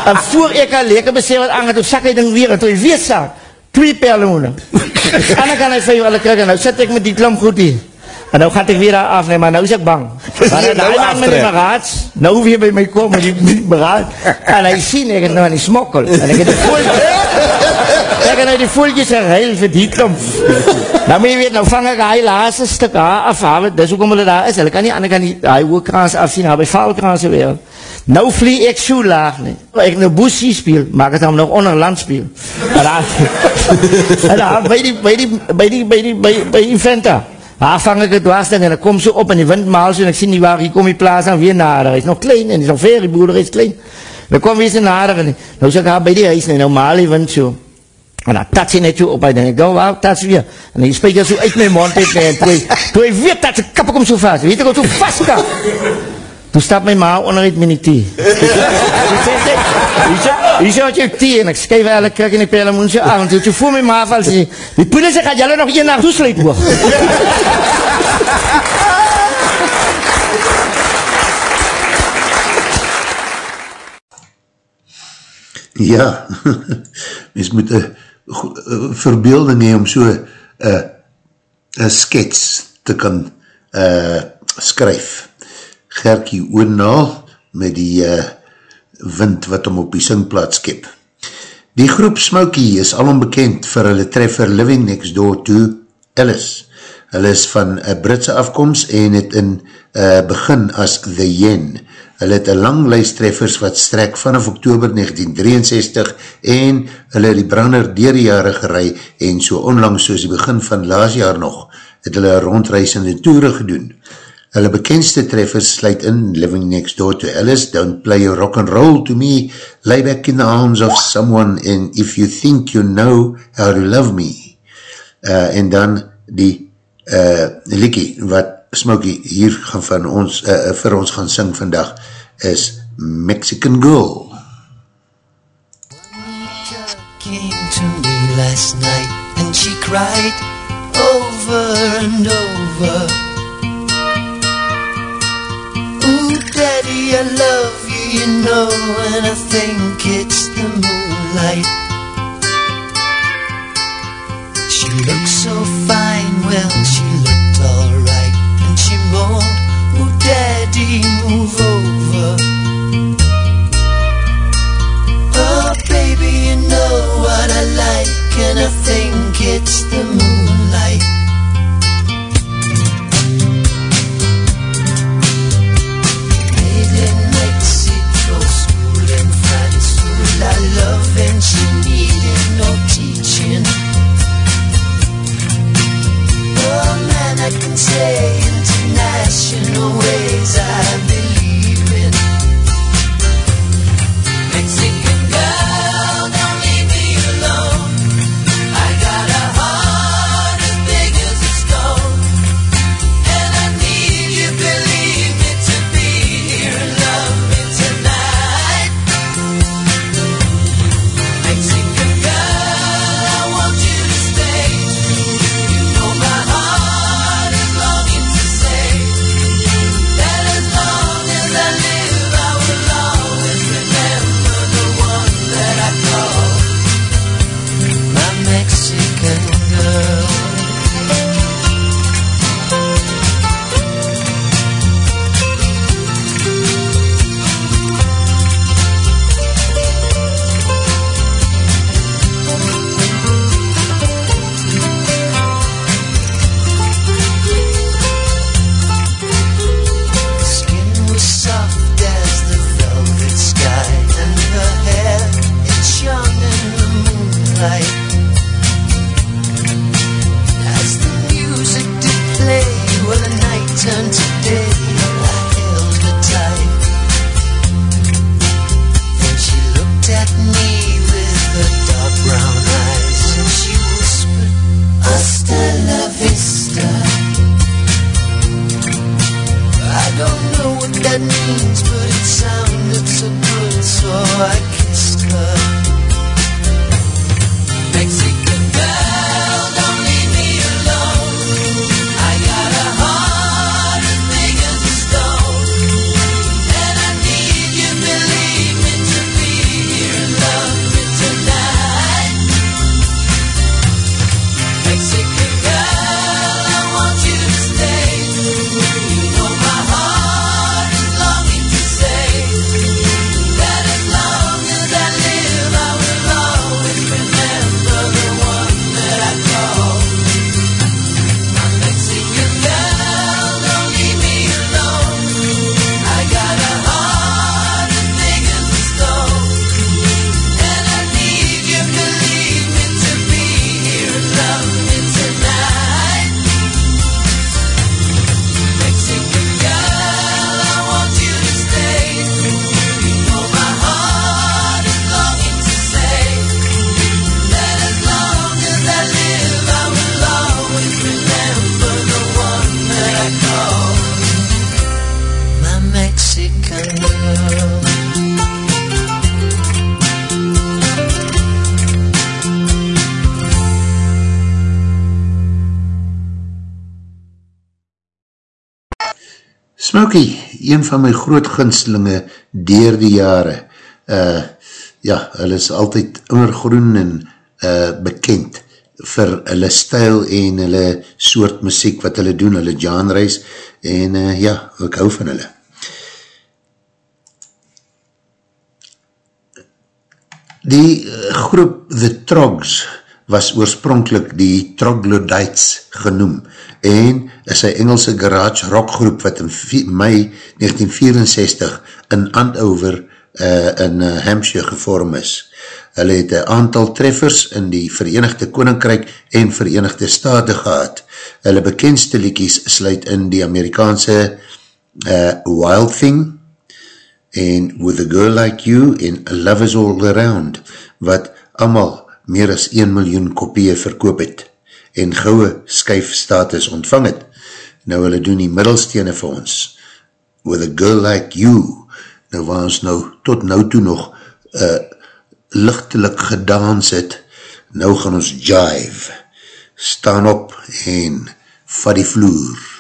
En voor ek al lekker besef wat aangaan, toe sak hy ding weer, en toe hy weer sak, twee perlemoene. En dan kan hy vijf alle krikken, nou sit ek met die klomp goed hier. En nou gaat ek weer daar af, nee, maar nou is ek bang. Maar nou Nou lang met die beraad, nou weer by my kom met die, die beraad, en hy sien ek het nou aan die smokkel, en ek het die voeltjes, ek het nou die voeltjes geheil vir die klomp. Nou moet jy weet, nou vang ek hy laaste stuk haar af, haar, dis hoekom hulle daar is, hulle kan nie ander kan die, hy hoekrans afsien, haar by valkranse weer. Nou vlie ek so laag, nee. Ek nou boesie speel, maak het hom nog onder land speel. En daar, en daar, by die, by die, by die, by die, by, by die venta. Daar vang ek het dwarsding en ek kom so op en die wind maal so en ek sien die waar, hier kom die plaas aan weer nader. Hy is nog klein en is nog ver, die boerder is klein. Dan kom weer so nader en nou sê ek haar by die huis en nou maal die wind so. En dan tats hy net so op, hy denk, ek, wauw, tats weer. En die spijker so uit my mond uit, en toe hy, toe hy weer tats, ek kap ek hom so vast, weet ek, wat so vast kap. Toen stap my ma onder het met die thee. Hier zo had je thee, en ik schreef alle krik in die pellemoen zo aan, en toen voor my ma val, sê, die poeder sê, gaat jylle nog een nacht toesluit hoog. Ja, mens moet een verbeelding hee om so een skets te kan uh, skryf. Gerkie Oonaal met die uh, wind wat om op die singplaat skep. Die groep Smokey is al onbekend vir hulle treffer Living Next Door to Alice. Hulle is van een Britse afkomst en het in uh, begin as The Yen. Hulle het een lang lijst treffers wat strek vanaf oktober 1963 en hulle die brander dier die jare gerei en so onlangs soos die begin van laas jaar nog het hulle rondreisende toere gedoen. Hulle bekendste treffers sluit in Living Next Door to Alice, Don't Play Your Rock and Roll to Me, Lay Back in the Arms of Someone and If You Think You Know How to Love Me. Uh, en dan die uh, liekie wat Smokey hier gaan van ons, uh, vir ons gaan sing vandag is Mexican Girl. came to me last night and she cried over and over. Daddy, I love you, you know, and I think it's the moonlight. She looked so fine, well, she looked alright, and she moaned, Ooh, Daddy, move over. Oh, baby, you know what I like, and I think it's the moonlight. international. Een van my groot ginslinge dier die jare. Uh, ja, hulle is altyd immergroen en uh, bekend vir hulle stijl en hulle soort muziek wat hulle doen, hulle genres, en uh, ja, ek hou van hulle. Die uh, groep The Trogs was oorspronkelijk die Troglodytes genoem en is een Engelse garage rockgroep wat in mei 1964 in Andover uh, in uh, Hampshire gevorm is. Hulle het een aantal treffers in die Verenigde Koninkrijk en Verenigde Staten gehad. Hulle bekendste liekies sluit in die Amerikaanse uh, Wild Thing en With a Girl Like You en Love is All Around wat allemaal meer as 1 miljoen kopieën verkoop het en gouwe skyfstatus ontvang het. Nou hulle doen die middelstene vir ons. With a girl like you. Nou waar ons nou tot nou toe nog uh, lichtelik gedans het, nou gaan ons jive. Staan op en vat die vloer.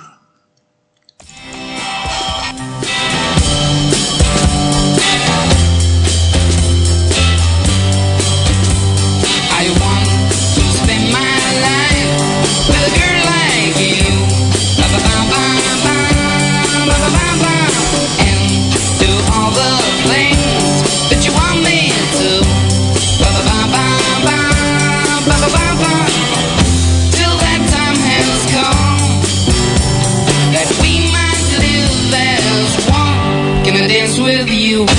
You?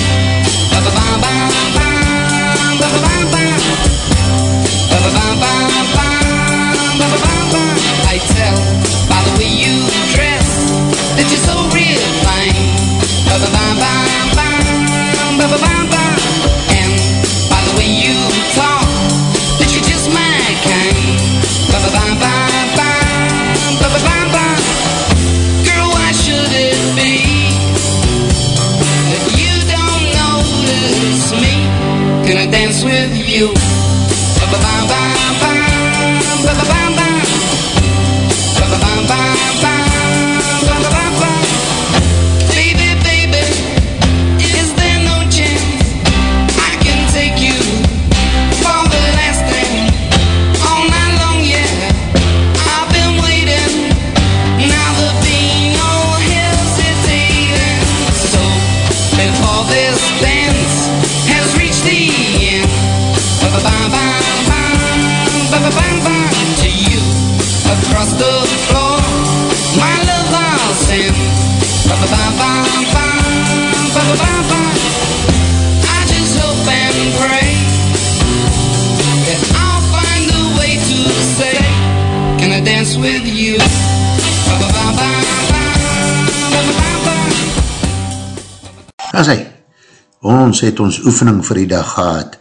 Ons het ons oefening vir die dag gehad,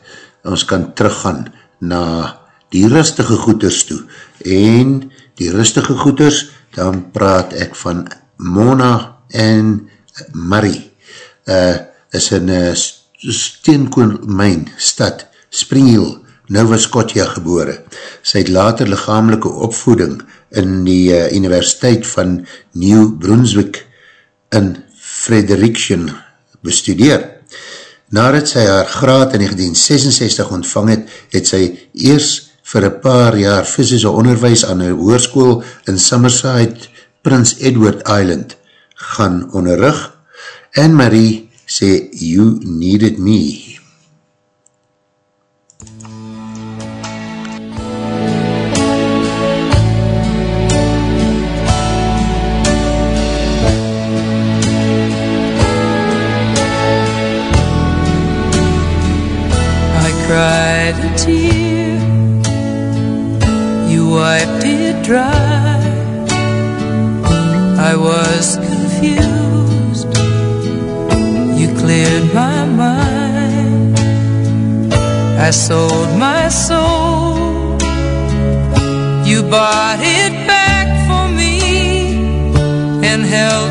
ons kan teruggaan na die rustige goeders toe, en die rustige goeders, dan praat ek van Mona en Marie, uh, is in uh, steenkoolmijn stad Spring Hill, Nova Scotia gebore. Sy het later lichamelike opvoeding in die uh, Universiteit van New Brunswick in Fredericton bestudeer. Nadat sy haar graad in 1966 ontvang het, het sy eers vir een paar jaar fysische onderwijs aan een hoerskoel in Summerside, Prince Edward Island gaan onderrug en Marie sê, you needed me. Wiped it dry. I was confused, you cleared my mind. I sold my soul, you bought it back for me and held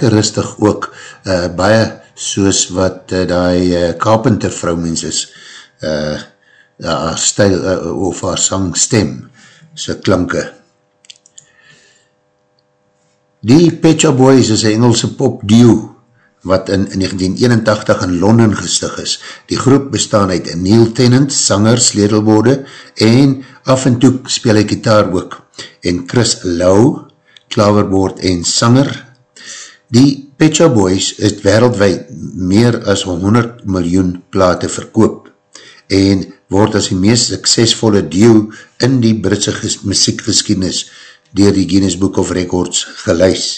lekker rustig ook, uh, baie soos wat uh, die uh, carpenter vrouwmens is, uh, haar stijl uh, of haar sangstem, sy klanke. Die Pet Shop Boys is een Engelse pop duo, wat in 1981 in Londen gestig is. Die groep bestaan uit Neil Tennant, sanger, sledelbode, en af en toe speel hy gitaar ook. En Chris Lau, klaverboord en sanger. Die Pet Shop Boys het wereldwijd meer as 100 miljoen plate verkoop en word as die meest suksesvolle duo in die Britse muziekgeschiedenis dier die Guinness Book of Records geluis.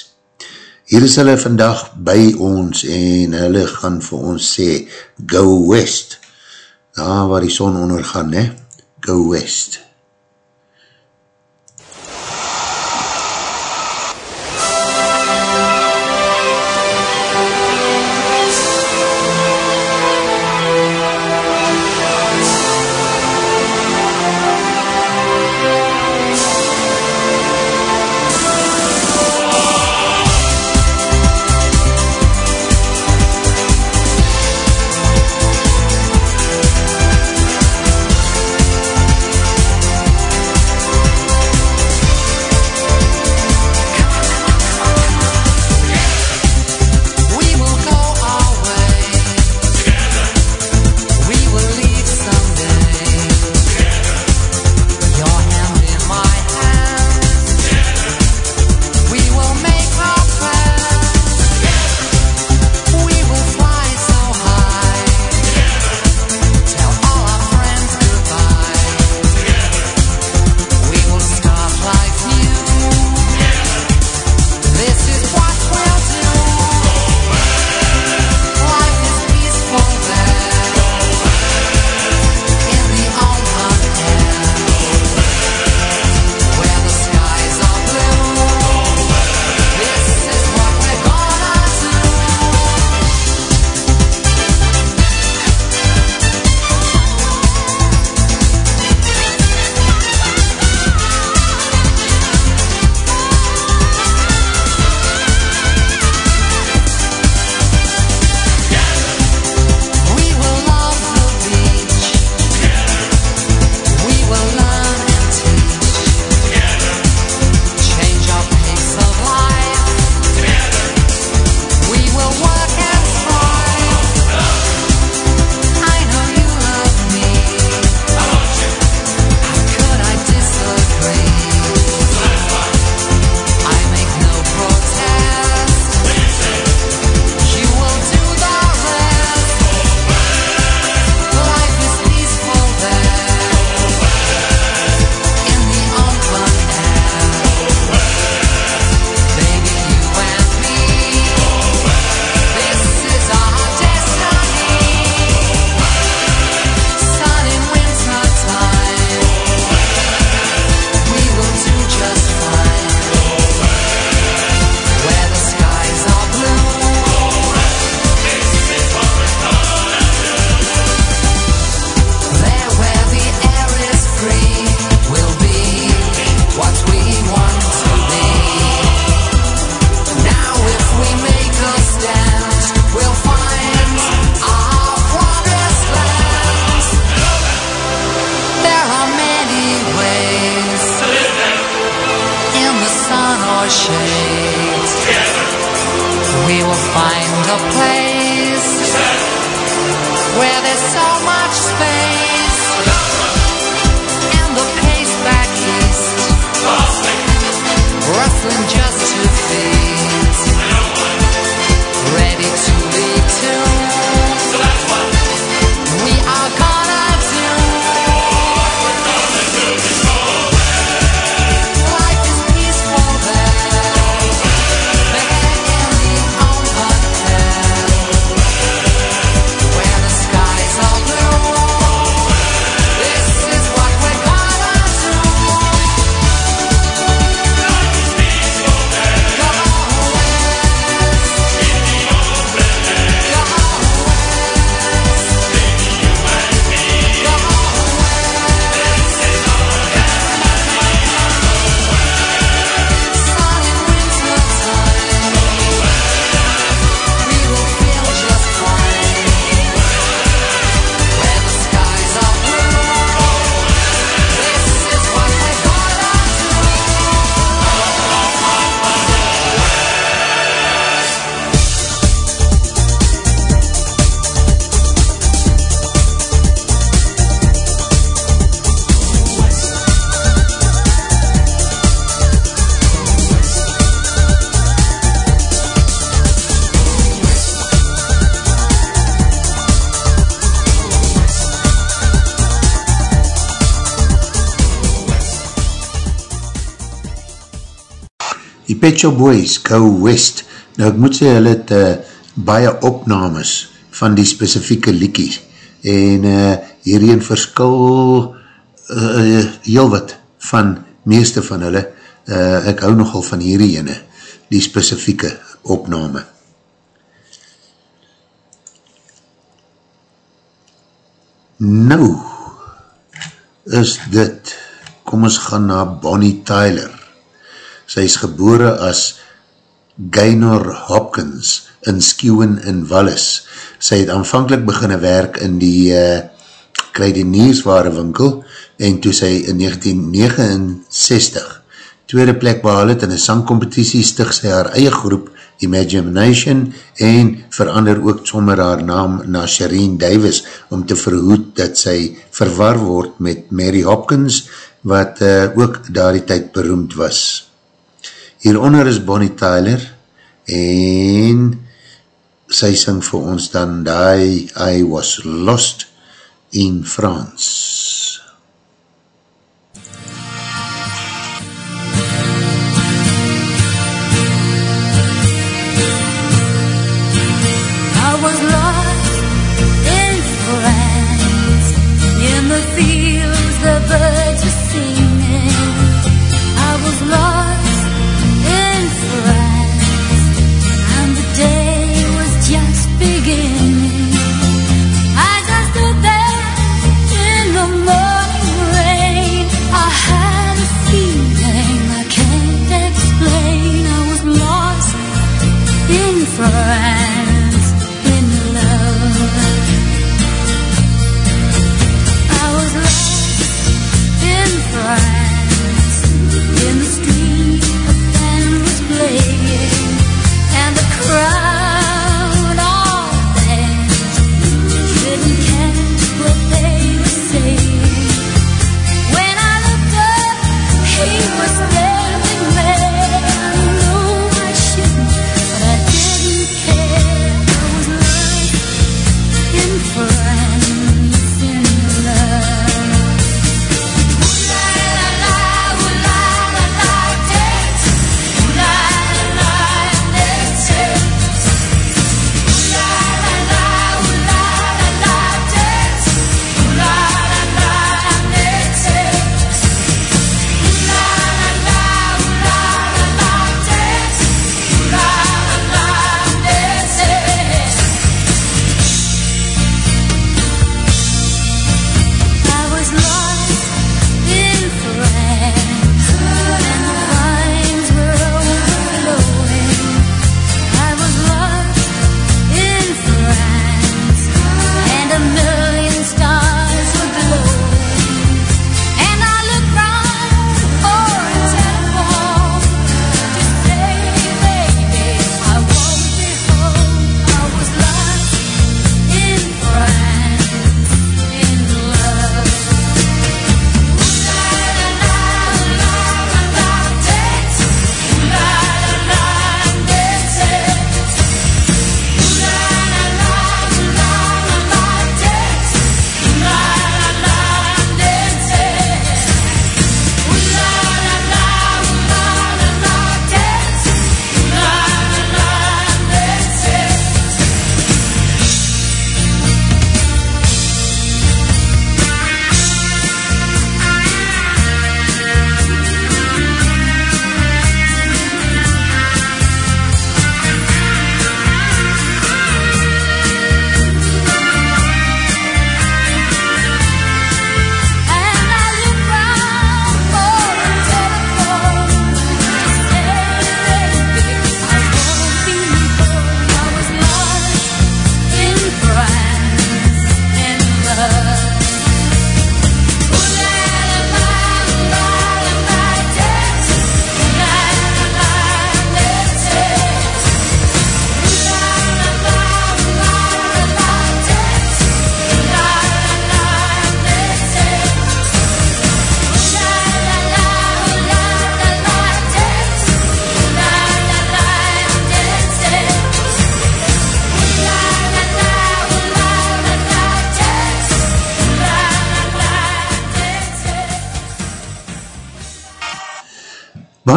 Hier is hulle vandag by ons en hulle gaan vir ons sê Go West. Daar waar die son ondergaan, ne? Go West. Go Pet Shop Boys, Go West, nou ek moet sê, hulle het uh, baie opnames van die specifieke liekie, en uh, hierheen verskil uh, heel wat van meeste van hulle, uh, ek hou nogal van hierdie ene, die specifieke opname. Nou, is dit, kom ons gaan na Bonnie Tyler, sy is gebore as Gaynor Hopkins in Skewen in Wallis. Sy het aanvankelijk beginne werk in die uh, kruideniersware winkel en toe sy in 1969 tweede plek behaal het in een sangcompetitie stig sy haar eie groep Imagination en verander ook sommer haar naam na Shireen Davis om te verhoed dat sy verwar word met Mary Hopkins wat uh, ook daar die tyd beroemd was. Hieronder is Bonnie Tyler en sy sing vir ons dan die I was lost in France.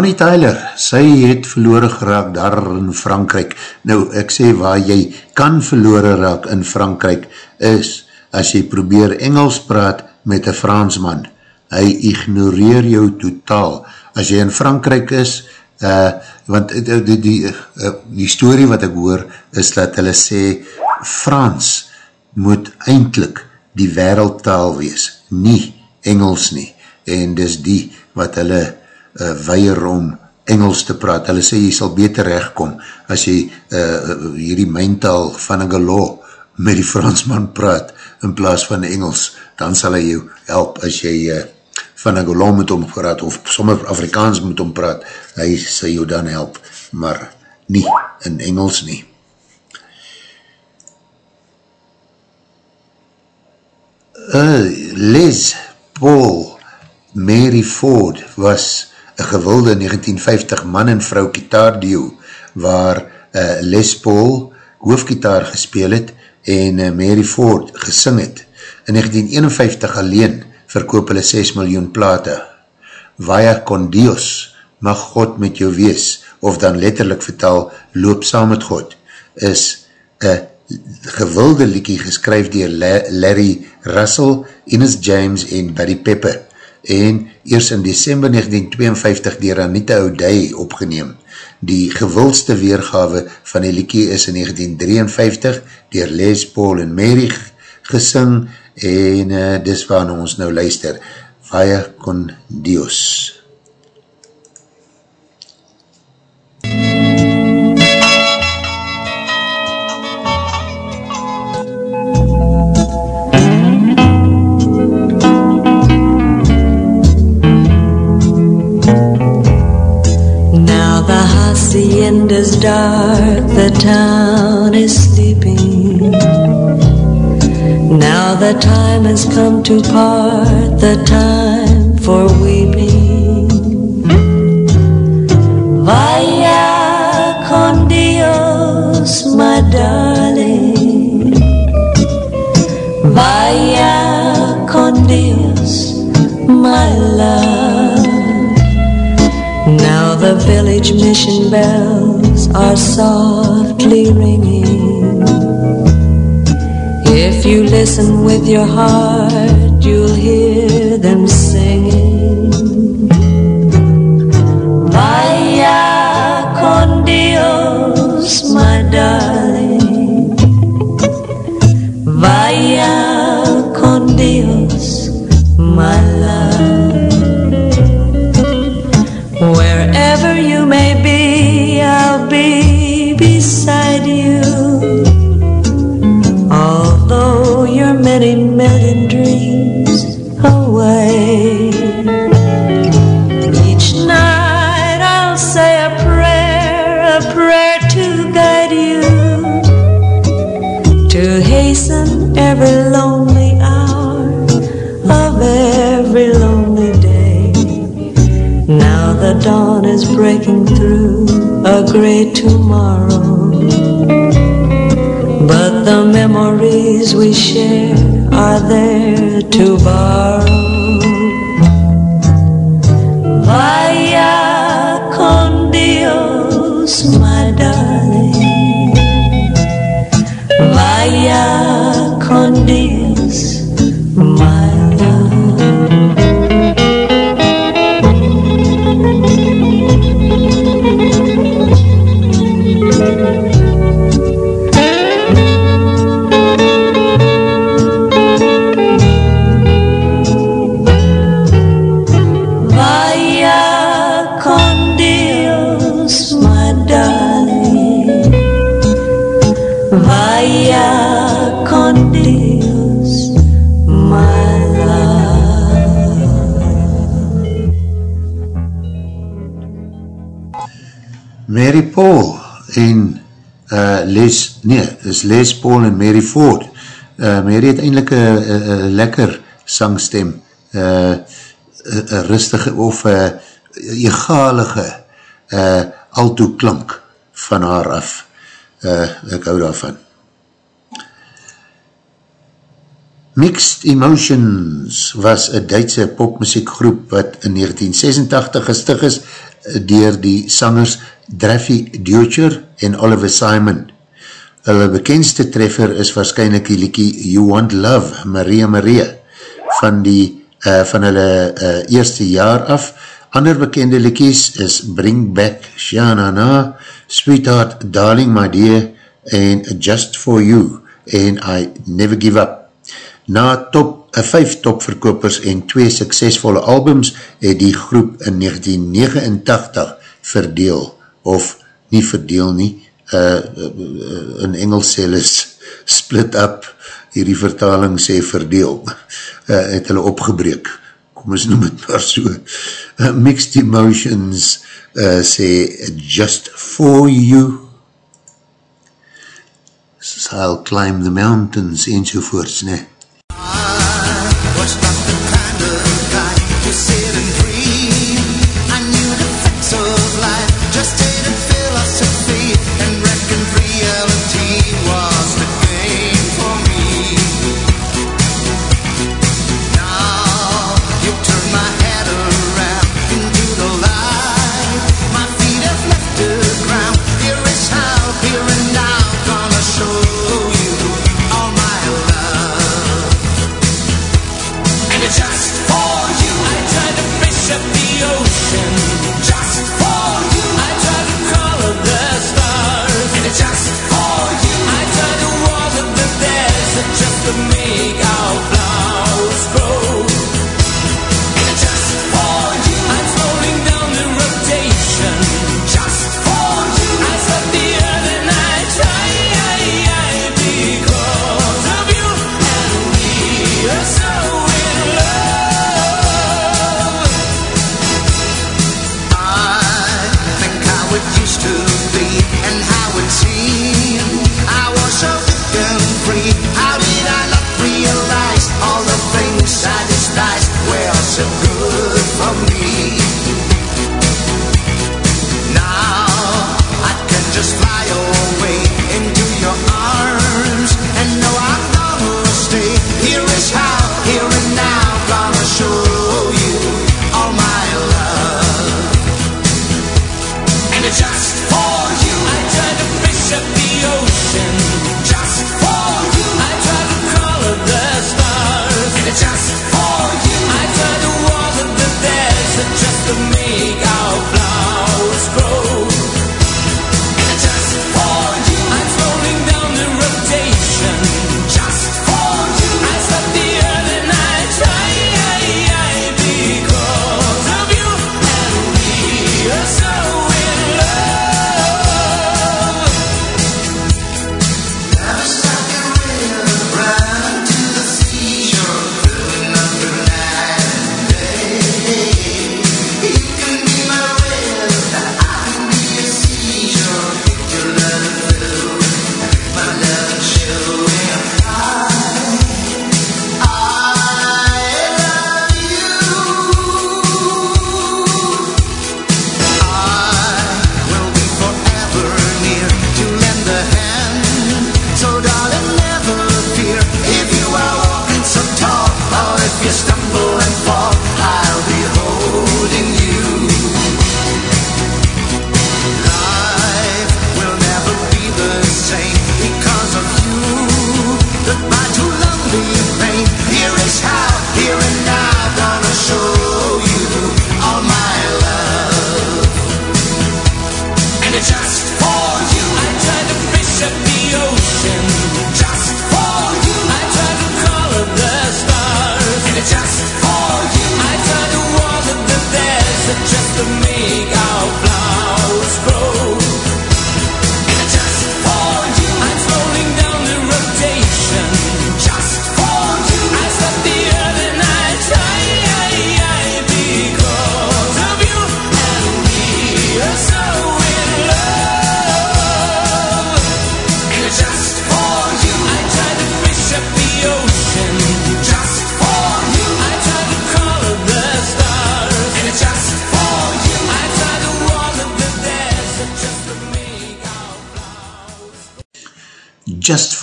Bonnie Tyler, sy het verloore geraak daar in Frankrijk. Nou, ek sê waar jy kan verloore raak in Frankrijk is, as jy probeer Engels praat met een Fransman. Hy ignoreer jou totaal. As jy in Frankrijk is, uh, want die, die, die, uh, die story wat ek hoor, is dat hulle sê, Frans moet eindelijk die wereldtaal wees, nie Engels nie. En dis die wat hulle uh, weier om Engels te praat. Hulle sê jy sal beter rechtkom as jy uh, hierdie myntaal van een galo met die Fransman praat in plaas van Engels. Dan sal hy jou help as jy uh, van een galo moet ompraat of sommer Afrikaans moet ompraat. Hy sal jou dan help, maar nie in Engels nie. Uh, Les Paul Mary Ford was een gewilde 1950 man en vrou kitaardio waar uh, Les Paul hoofkitaar gespeel het en uh, Mary Ford gesing het. In 1951 alleen verkoop hulle 6 miljoen plate. Vaya con Dios, mag God met jou wees, of dan letterlijk vertaal, loop saam met God, is een gewilde liekie geskryf dier Larry Russell, Ines James en Buddy Pepper en eers in december 1952 dier Anita O'Day opgeneem. Die gewildste weergawe van die liekie is in 1953 dier Les Paul en Mary gesing en uh, dis waar ons nou luister. Vaya con Dios. Dark, the town is sleeping. Now the time has come to part, the time for weeping. Vaya con Dios, my darling. Vaya con Dios, my love. Now the village mission bells are softly ringing. If you listen with your heart, great tomorrow. But the memories we share are there to borrow. Les Paul en Mary Ford. Uh, Mary het eindelijk een, een, een lekker sangstem, uh, een rustige of uh, egalige uh, alto klank van haar af. Uh, ek hou daarvan. Mixed Emotions was een Duitse popmuziekgroep wat in 1986 gestig is dier die sangers Draffy Deutscher en Oliver Simon. Hulle bekendste treffer is waarschijnlijk die liekie You Want Love, Maria Maria, van, die, uh, van hulle uh, eerste jaar af. Ander bekende liekies is Bring Back Shana Na, Sweetheart Darling My Dear en Just For You en I Never Give Up. Na top, uh, vijf topverkopers en twee suksesvolle albums het die groep in 1989 verdeel, of nie verdeel nie, uh, in Engels sê hulle split up, hierdie vertaling sê verdeel, uh, het hulle opgebreek, kom ons noem het maar so, uh, Mixed Emotions uh, sê Just For You, I'll Climb the Mountains, enzovoorts, ne? Ah!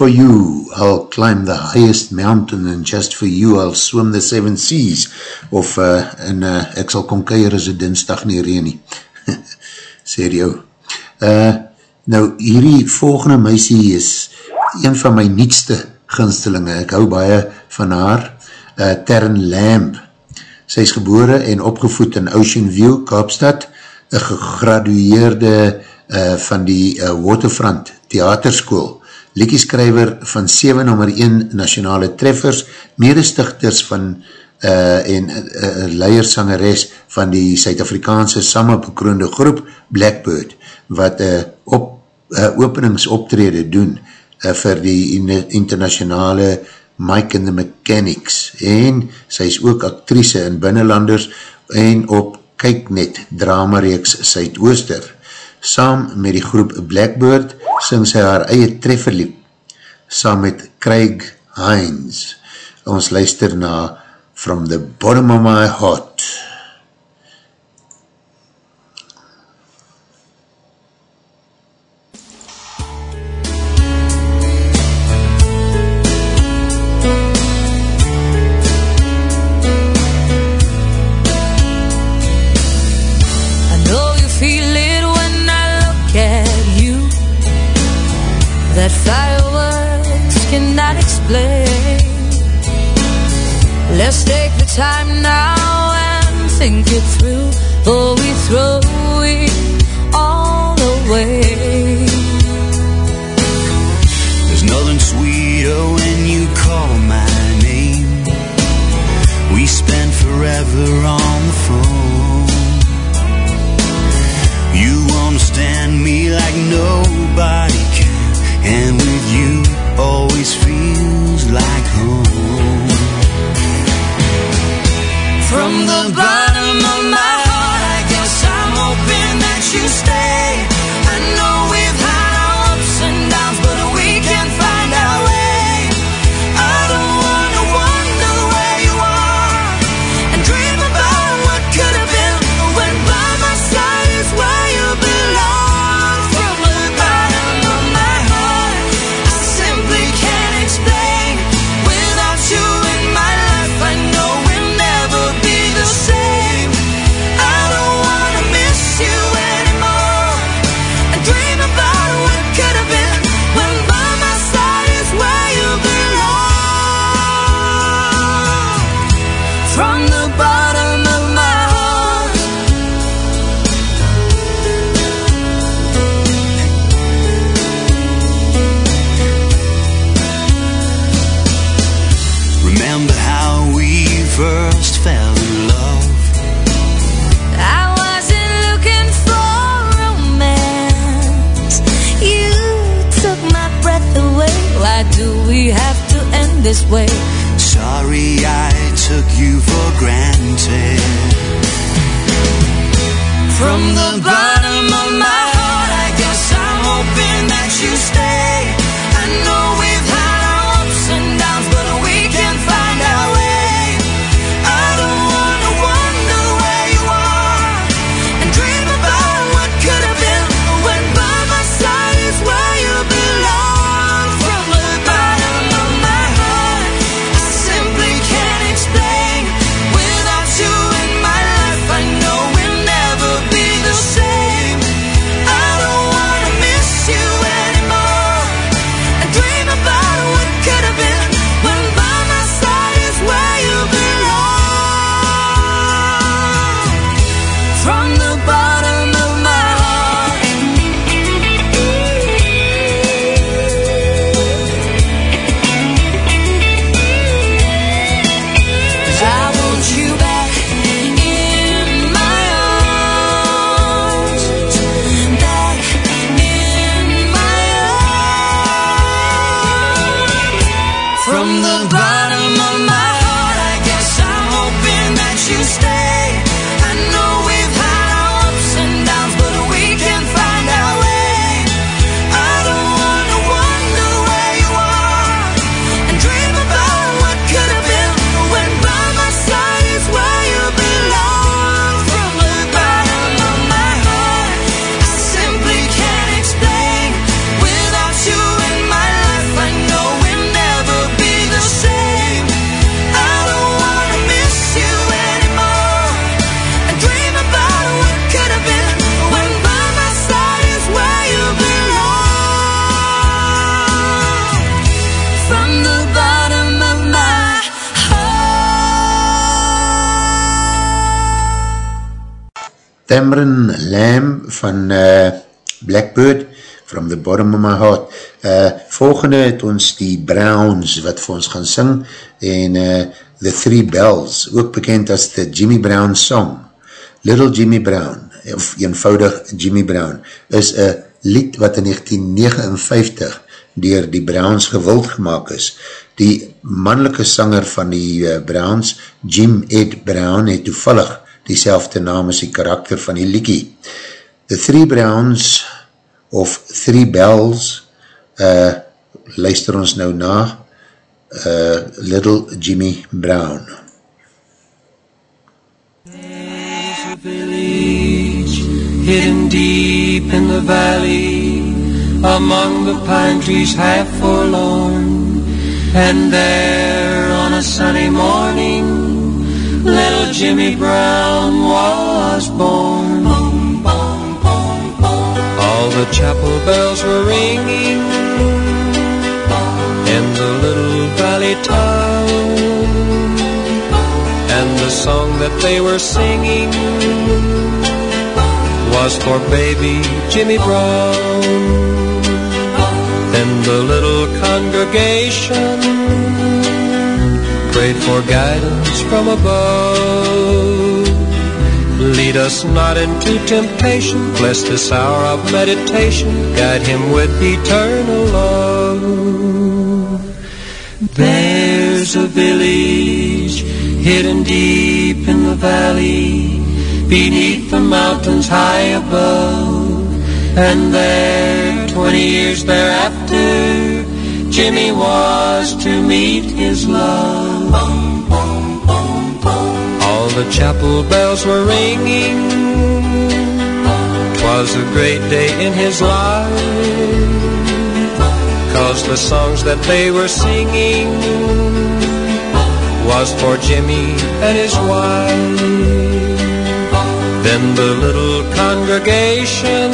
for you. I'll climb the highest mountain and just for you I'll swim the seven seas. Of uh, en uh, ek sal kom keier as het dinsdag nie reen nie. Sê die ou uh, nou hierdie volgende meisie is een van my nietste ginstelinge, ek hou baie van haar uh, Tern Lamb. Sy is gebore en opgevoed in Ocean View, Kaapstad. Een gegradueerde uh, van die uh, Waterfront Theaterskool liekieskrijver van 7 nummer 1 nationale treffers, medestichters van uh, en uh, leiersangeres van die Suid-Afrikaanse samenbekroonde groep Blackbird, wat uh, op, uh, openingsoptrede doen uh, vir die internationale Mike and the Mechanics en sy is ook actrice in Binnenlanders en op Kijknet dramareeks Suidooster. Saam met die groep Blackbird sing sy haar eie trefferliep saam met Craig Hines. Ons luister na From the Bottom of My Heart. I fell in love. I wasn't looking for romance. You took my breath away. Why do we have to end this way? Sorry I took you for granted. From the bottom of my heart, I guess I'm hoping that you stay. I know Tamron Lamb van uh, Blackbird, From the Bottom of My Heart. Uh, volgende het ons die Browns wat vir ons gaan sing en uh, The Three Bells, ook bekend as the Jimmy Brown song. Little Jimmy Brown, of eenvoudig Jimmy Brown, is een lied wat in 1959 dier die Browns gewild gemaakt is. Die mannelike sanger van die uh, Browns, Jim Ed Brown, het toevallig die naam as die karakter van die liekie. The Three Browns of Three Bells uh, luister ons nou na uh, Little Jimmy Brown. There's a village hidden deep in the valley among the pine trees half forlorn and there on a sunny morning Jimmy Brown was born. All the chapel bells were ringing in the little valley town. And the song that they were singing was for baby Jimmy Brown. Then the little congregation prayed for guidance from above. Lead us not into temptation, bless this hour of meditation, guide him with eternal love. There's a village hidden deep in the valley, beneath the mountains high above, and there, twenty years thereafter, Jimmy was to meet his love. All the chapel bells were ringing. Twas a great day in his life. Cause the songs that they were singing was for Jimmy and his wife. Then the little congregation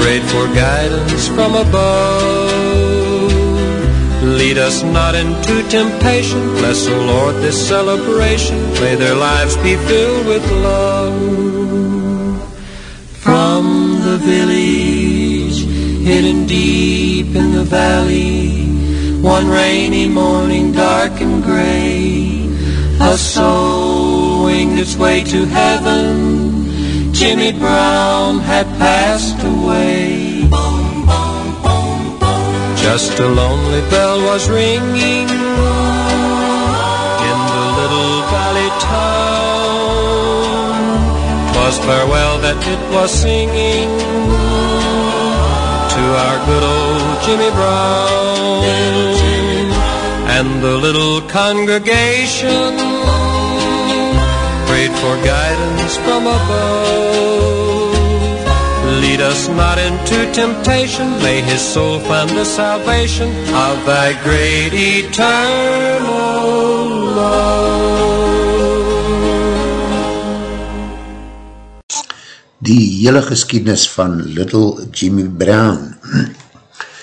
prayed for guidance from above. Lead us not into temptation. Bless, O Lord, this celebration. May their lives be filled with love. From the village, hidden deep in the valley, one rainy morning, dark and gray, a soul winged its way to heaven. Jimmy Brown had passed away. Just a lonely bell was ringing in the little valley town. Twas farewell that it was singing to our good old Jimmy Brown. And the little congregation prayed for guidance from above. Lead us not into temptation. May his soul find the salvation of thy great eternal love. Die hele geschiedenis van Little Jimmy Brown.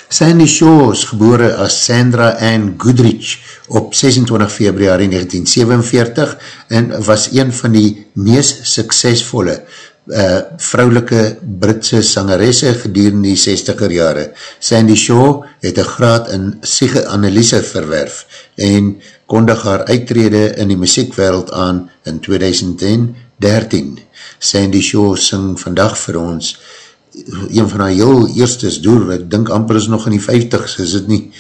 Sandy Shaw is gebore as Sandra Ann Goodrich op 26 februari 1947 en was een van die meest suksesvolle uh, vrouwelike Britse sangeresse gedurende die 60er jare. Sandy Shaw het een graad in psychoanalyse verwerf en kondig haar uittrede in die muziekwereld aan in 2013. Sandy Shaw sing vandag vir ons een van haar heel eerstes door, ek dink amper is nog in die 50s, is het nie?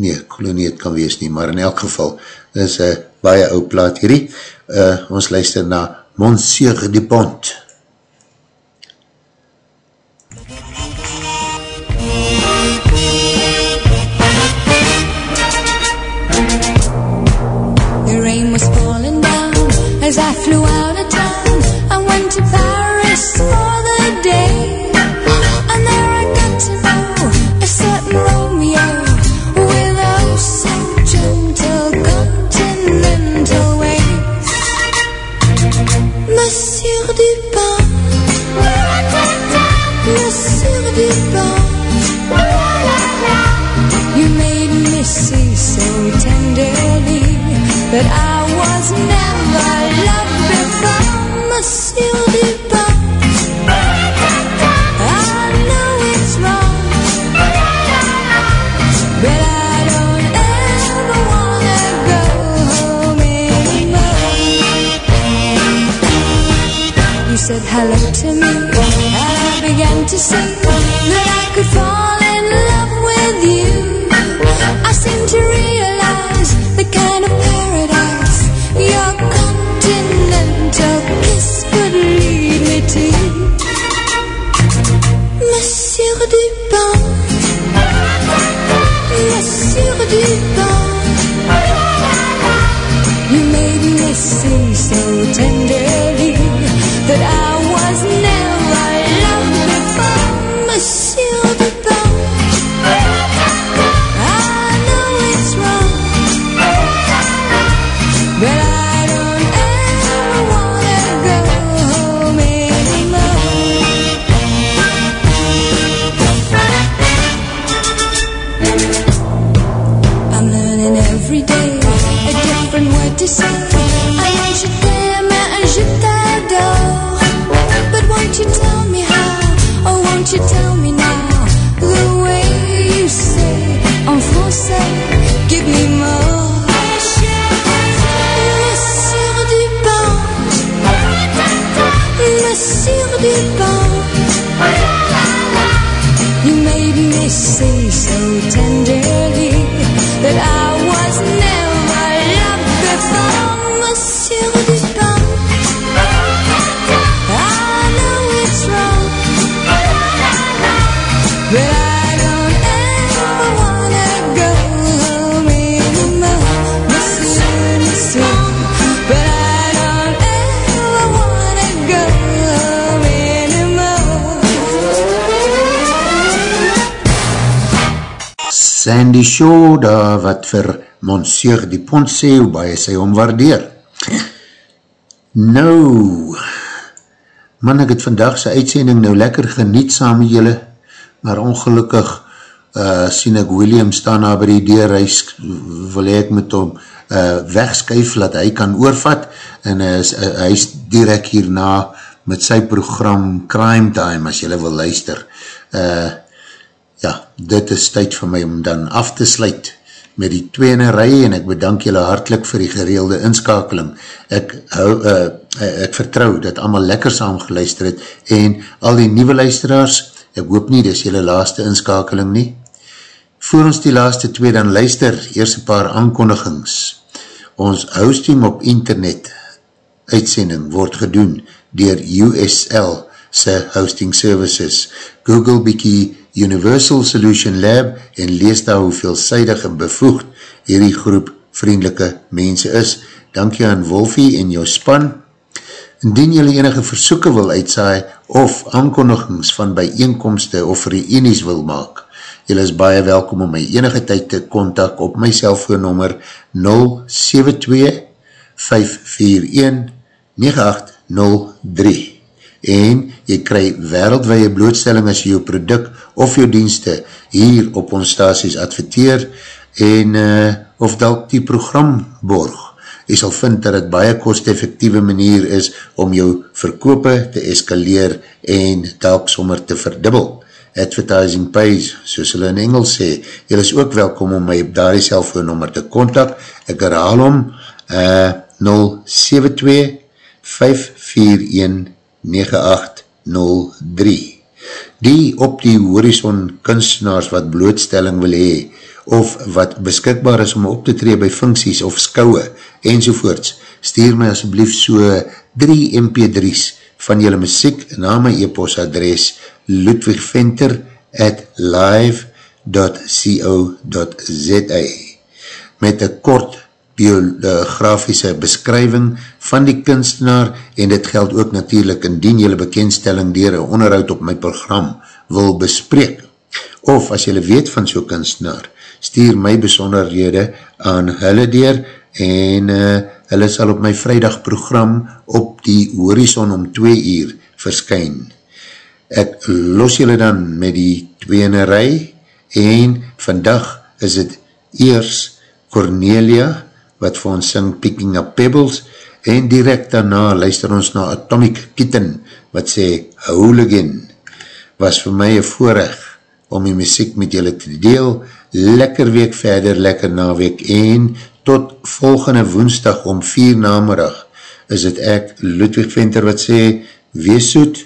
Nee, ek nie, het kan wees nie, maar in elk geval, dit is een baie ou plaat hierdie. Uh, ons luister na Monsieur Dupont. The I Shaw, daar wat vir Monsieur Dupont sê, hoe baie sy omwaardeer. Nou, man, ek het vandag sy uitsending nou lekker geniet saam met julle, maar ongelukkig uh, sien ek William staan na by die deur, hy wil ek met hom uh, wegskuif, dat hy kan oorvat, en uh, is, uh, hy is direct hierna met sy program Crime Time, as julle wil luister. Uh, dit is tyd vir my om dan af te sluit met die tweene rij en ek bedank julle hartlik vir die gereelde inskakeling. Ek, hou, uh, ek vertrou dat allemaal lekker saam geluister het en al die nieuwe luisteraars, ek hoop nie, dis julle laaste inskakeling nie. Voor ons die laaste twee dan luister, eers een paar aankondigings. Ons hosting op internet uitsending word gedoen dier USL se hosting services. Google bykie Universal Solution Lab en lees daar hoe veelzijdig en bevoegd hierdie groep vriendelike mense is. Dankie aan Wolfie en jou span. Indien jylle enige versoeken wil uitsaai of aankondigings van bijeenkomste of reenies wil maak, jylle is baie welkom om my enige tyd te kontak op my cellfoonnummer 072 541 9803 en jy kry wereldwee blootstelling as jy jou product of jou dienste hier op ons staties adverteer en uh, of dalk die program borg. Jy sal vind dat het baie kost-effectieve manier is om jou verkope te eskaleer en dalk sommer te verdubbel. Advertising pays, soos hulle in Engels sê. Jy is ook welkom om my op daar die cellfoonnummer te kontak. Ek herhaal om uh, 072 541 9803 Die op die horizon kunstenaars wat blootstelling wil hee, of wat beskikbaar is om op te tree by funksies of skouwe, enzovoorts, stuur my asjeblief so 3 mp3's van jylle muziek na my e-postadres ludwigventer at live.co.za met een kort biografiese beskrywing van die kunstenaar en dit geld ook natuurlijk indien jylle bekendstelling dier een onderhoud op my program wil bespreek. Of as jylle weet van so'n kunstenaar, stuur my besonderhede aan hulle dier en uh, hulle sal op my vrijdag program op die horizon om 2 uur verskyn. Ek los jylle dan met die tweene rij en vandag is het eers Cornelia wat vir ons sing Picking Up Pebbles. En direct daarna luister ons na Atomic Kitten wat sê Hooligan was vir my een voorrecht om die muziek met julle te deel. Lekker week verder, lekker naweek en tot volgende woensdag om 4 namiddag is het ek Ludwig Venter wat sê wees soet,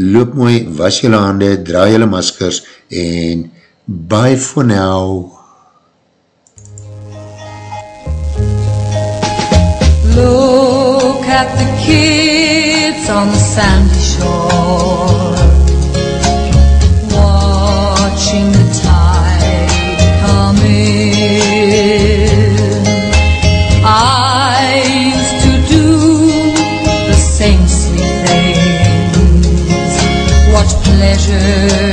loop mooi was julle hande, draai julle maskers en bye for now. Look at the kids on the sandy shore, watching the tide come in. I used to do the same sweet things. What pleasure!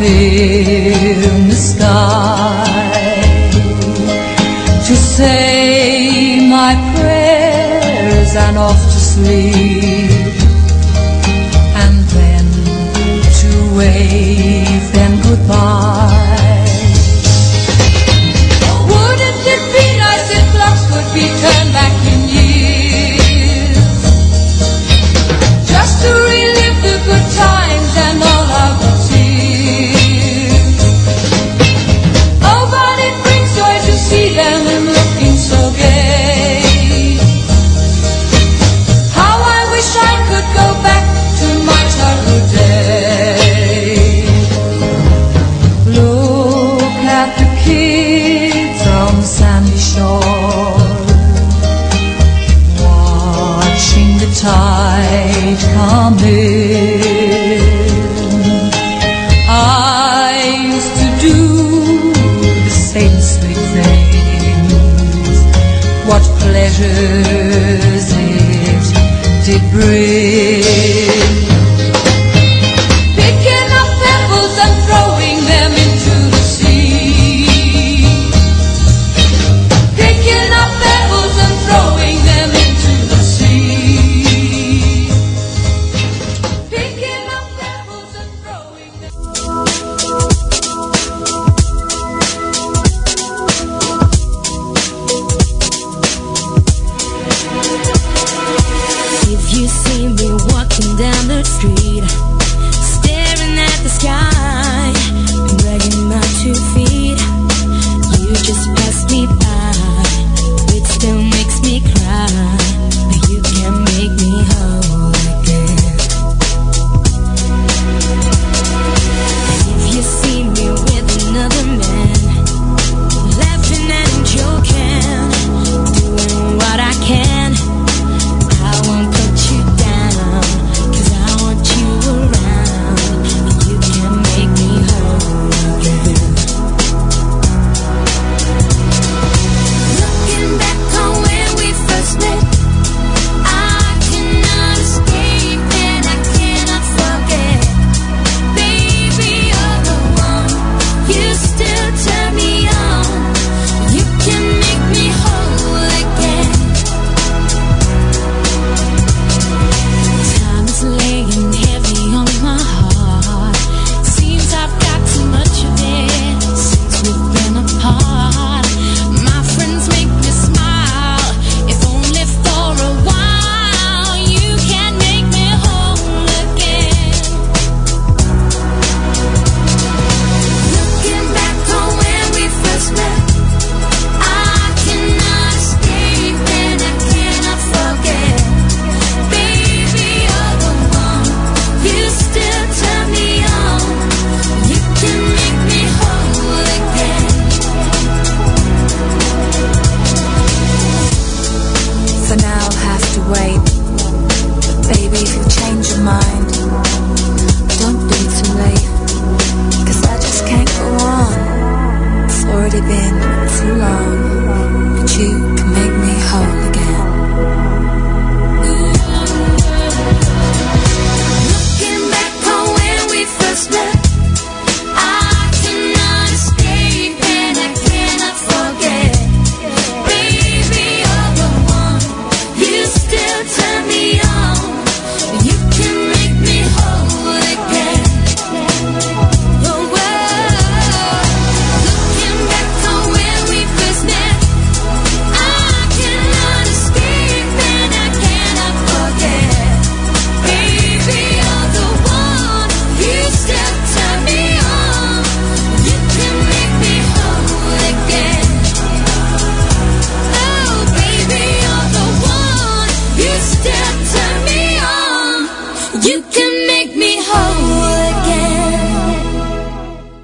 in the sky to say my prayers and off to sleep and then to wave them goodbye.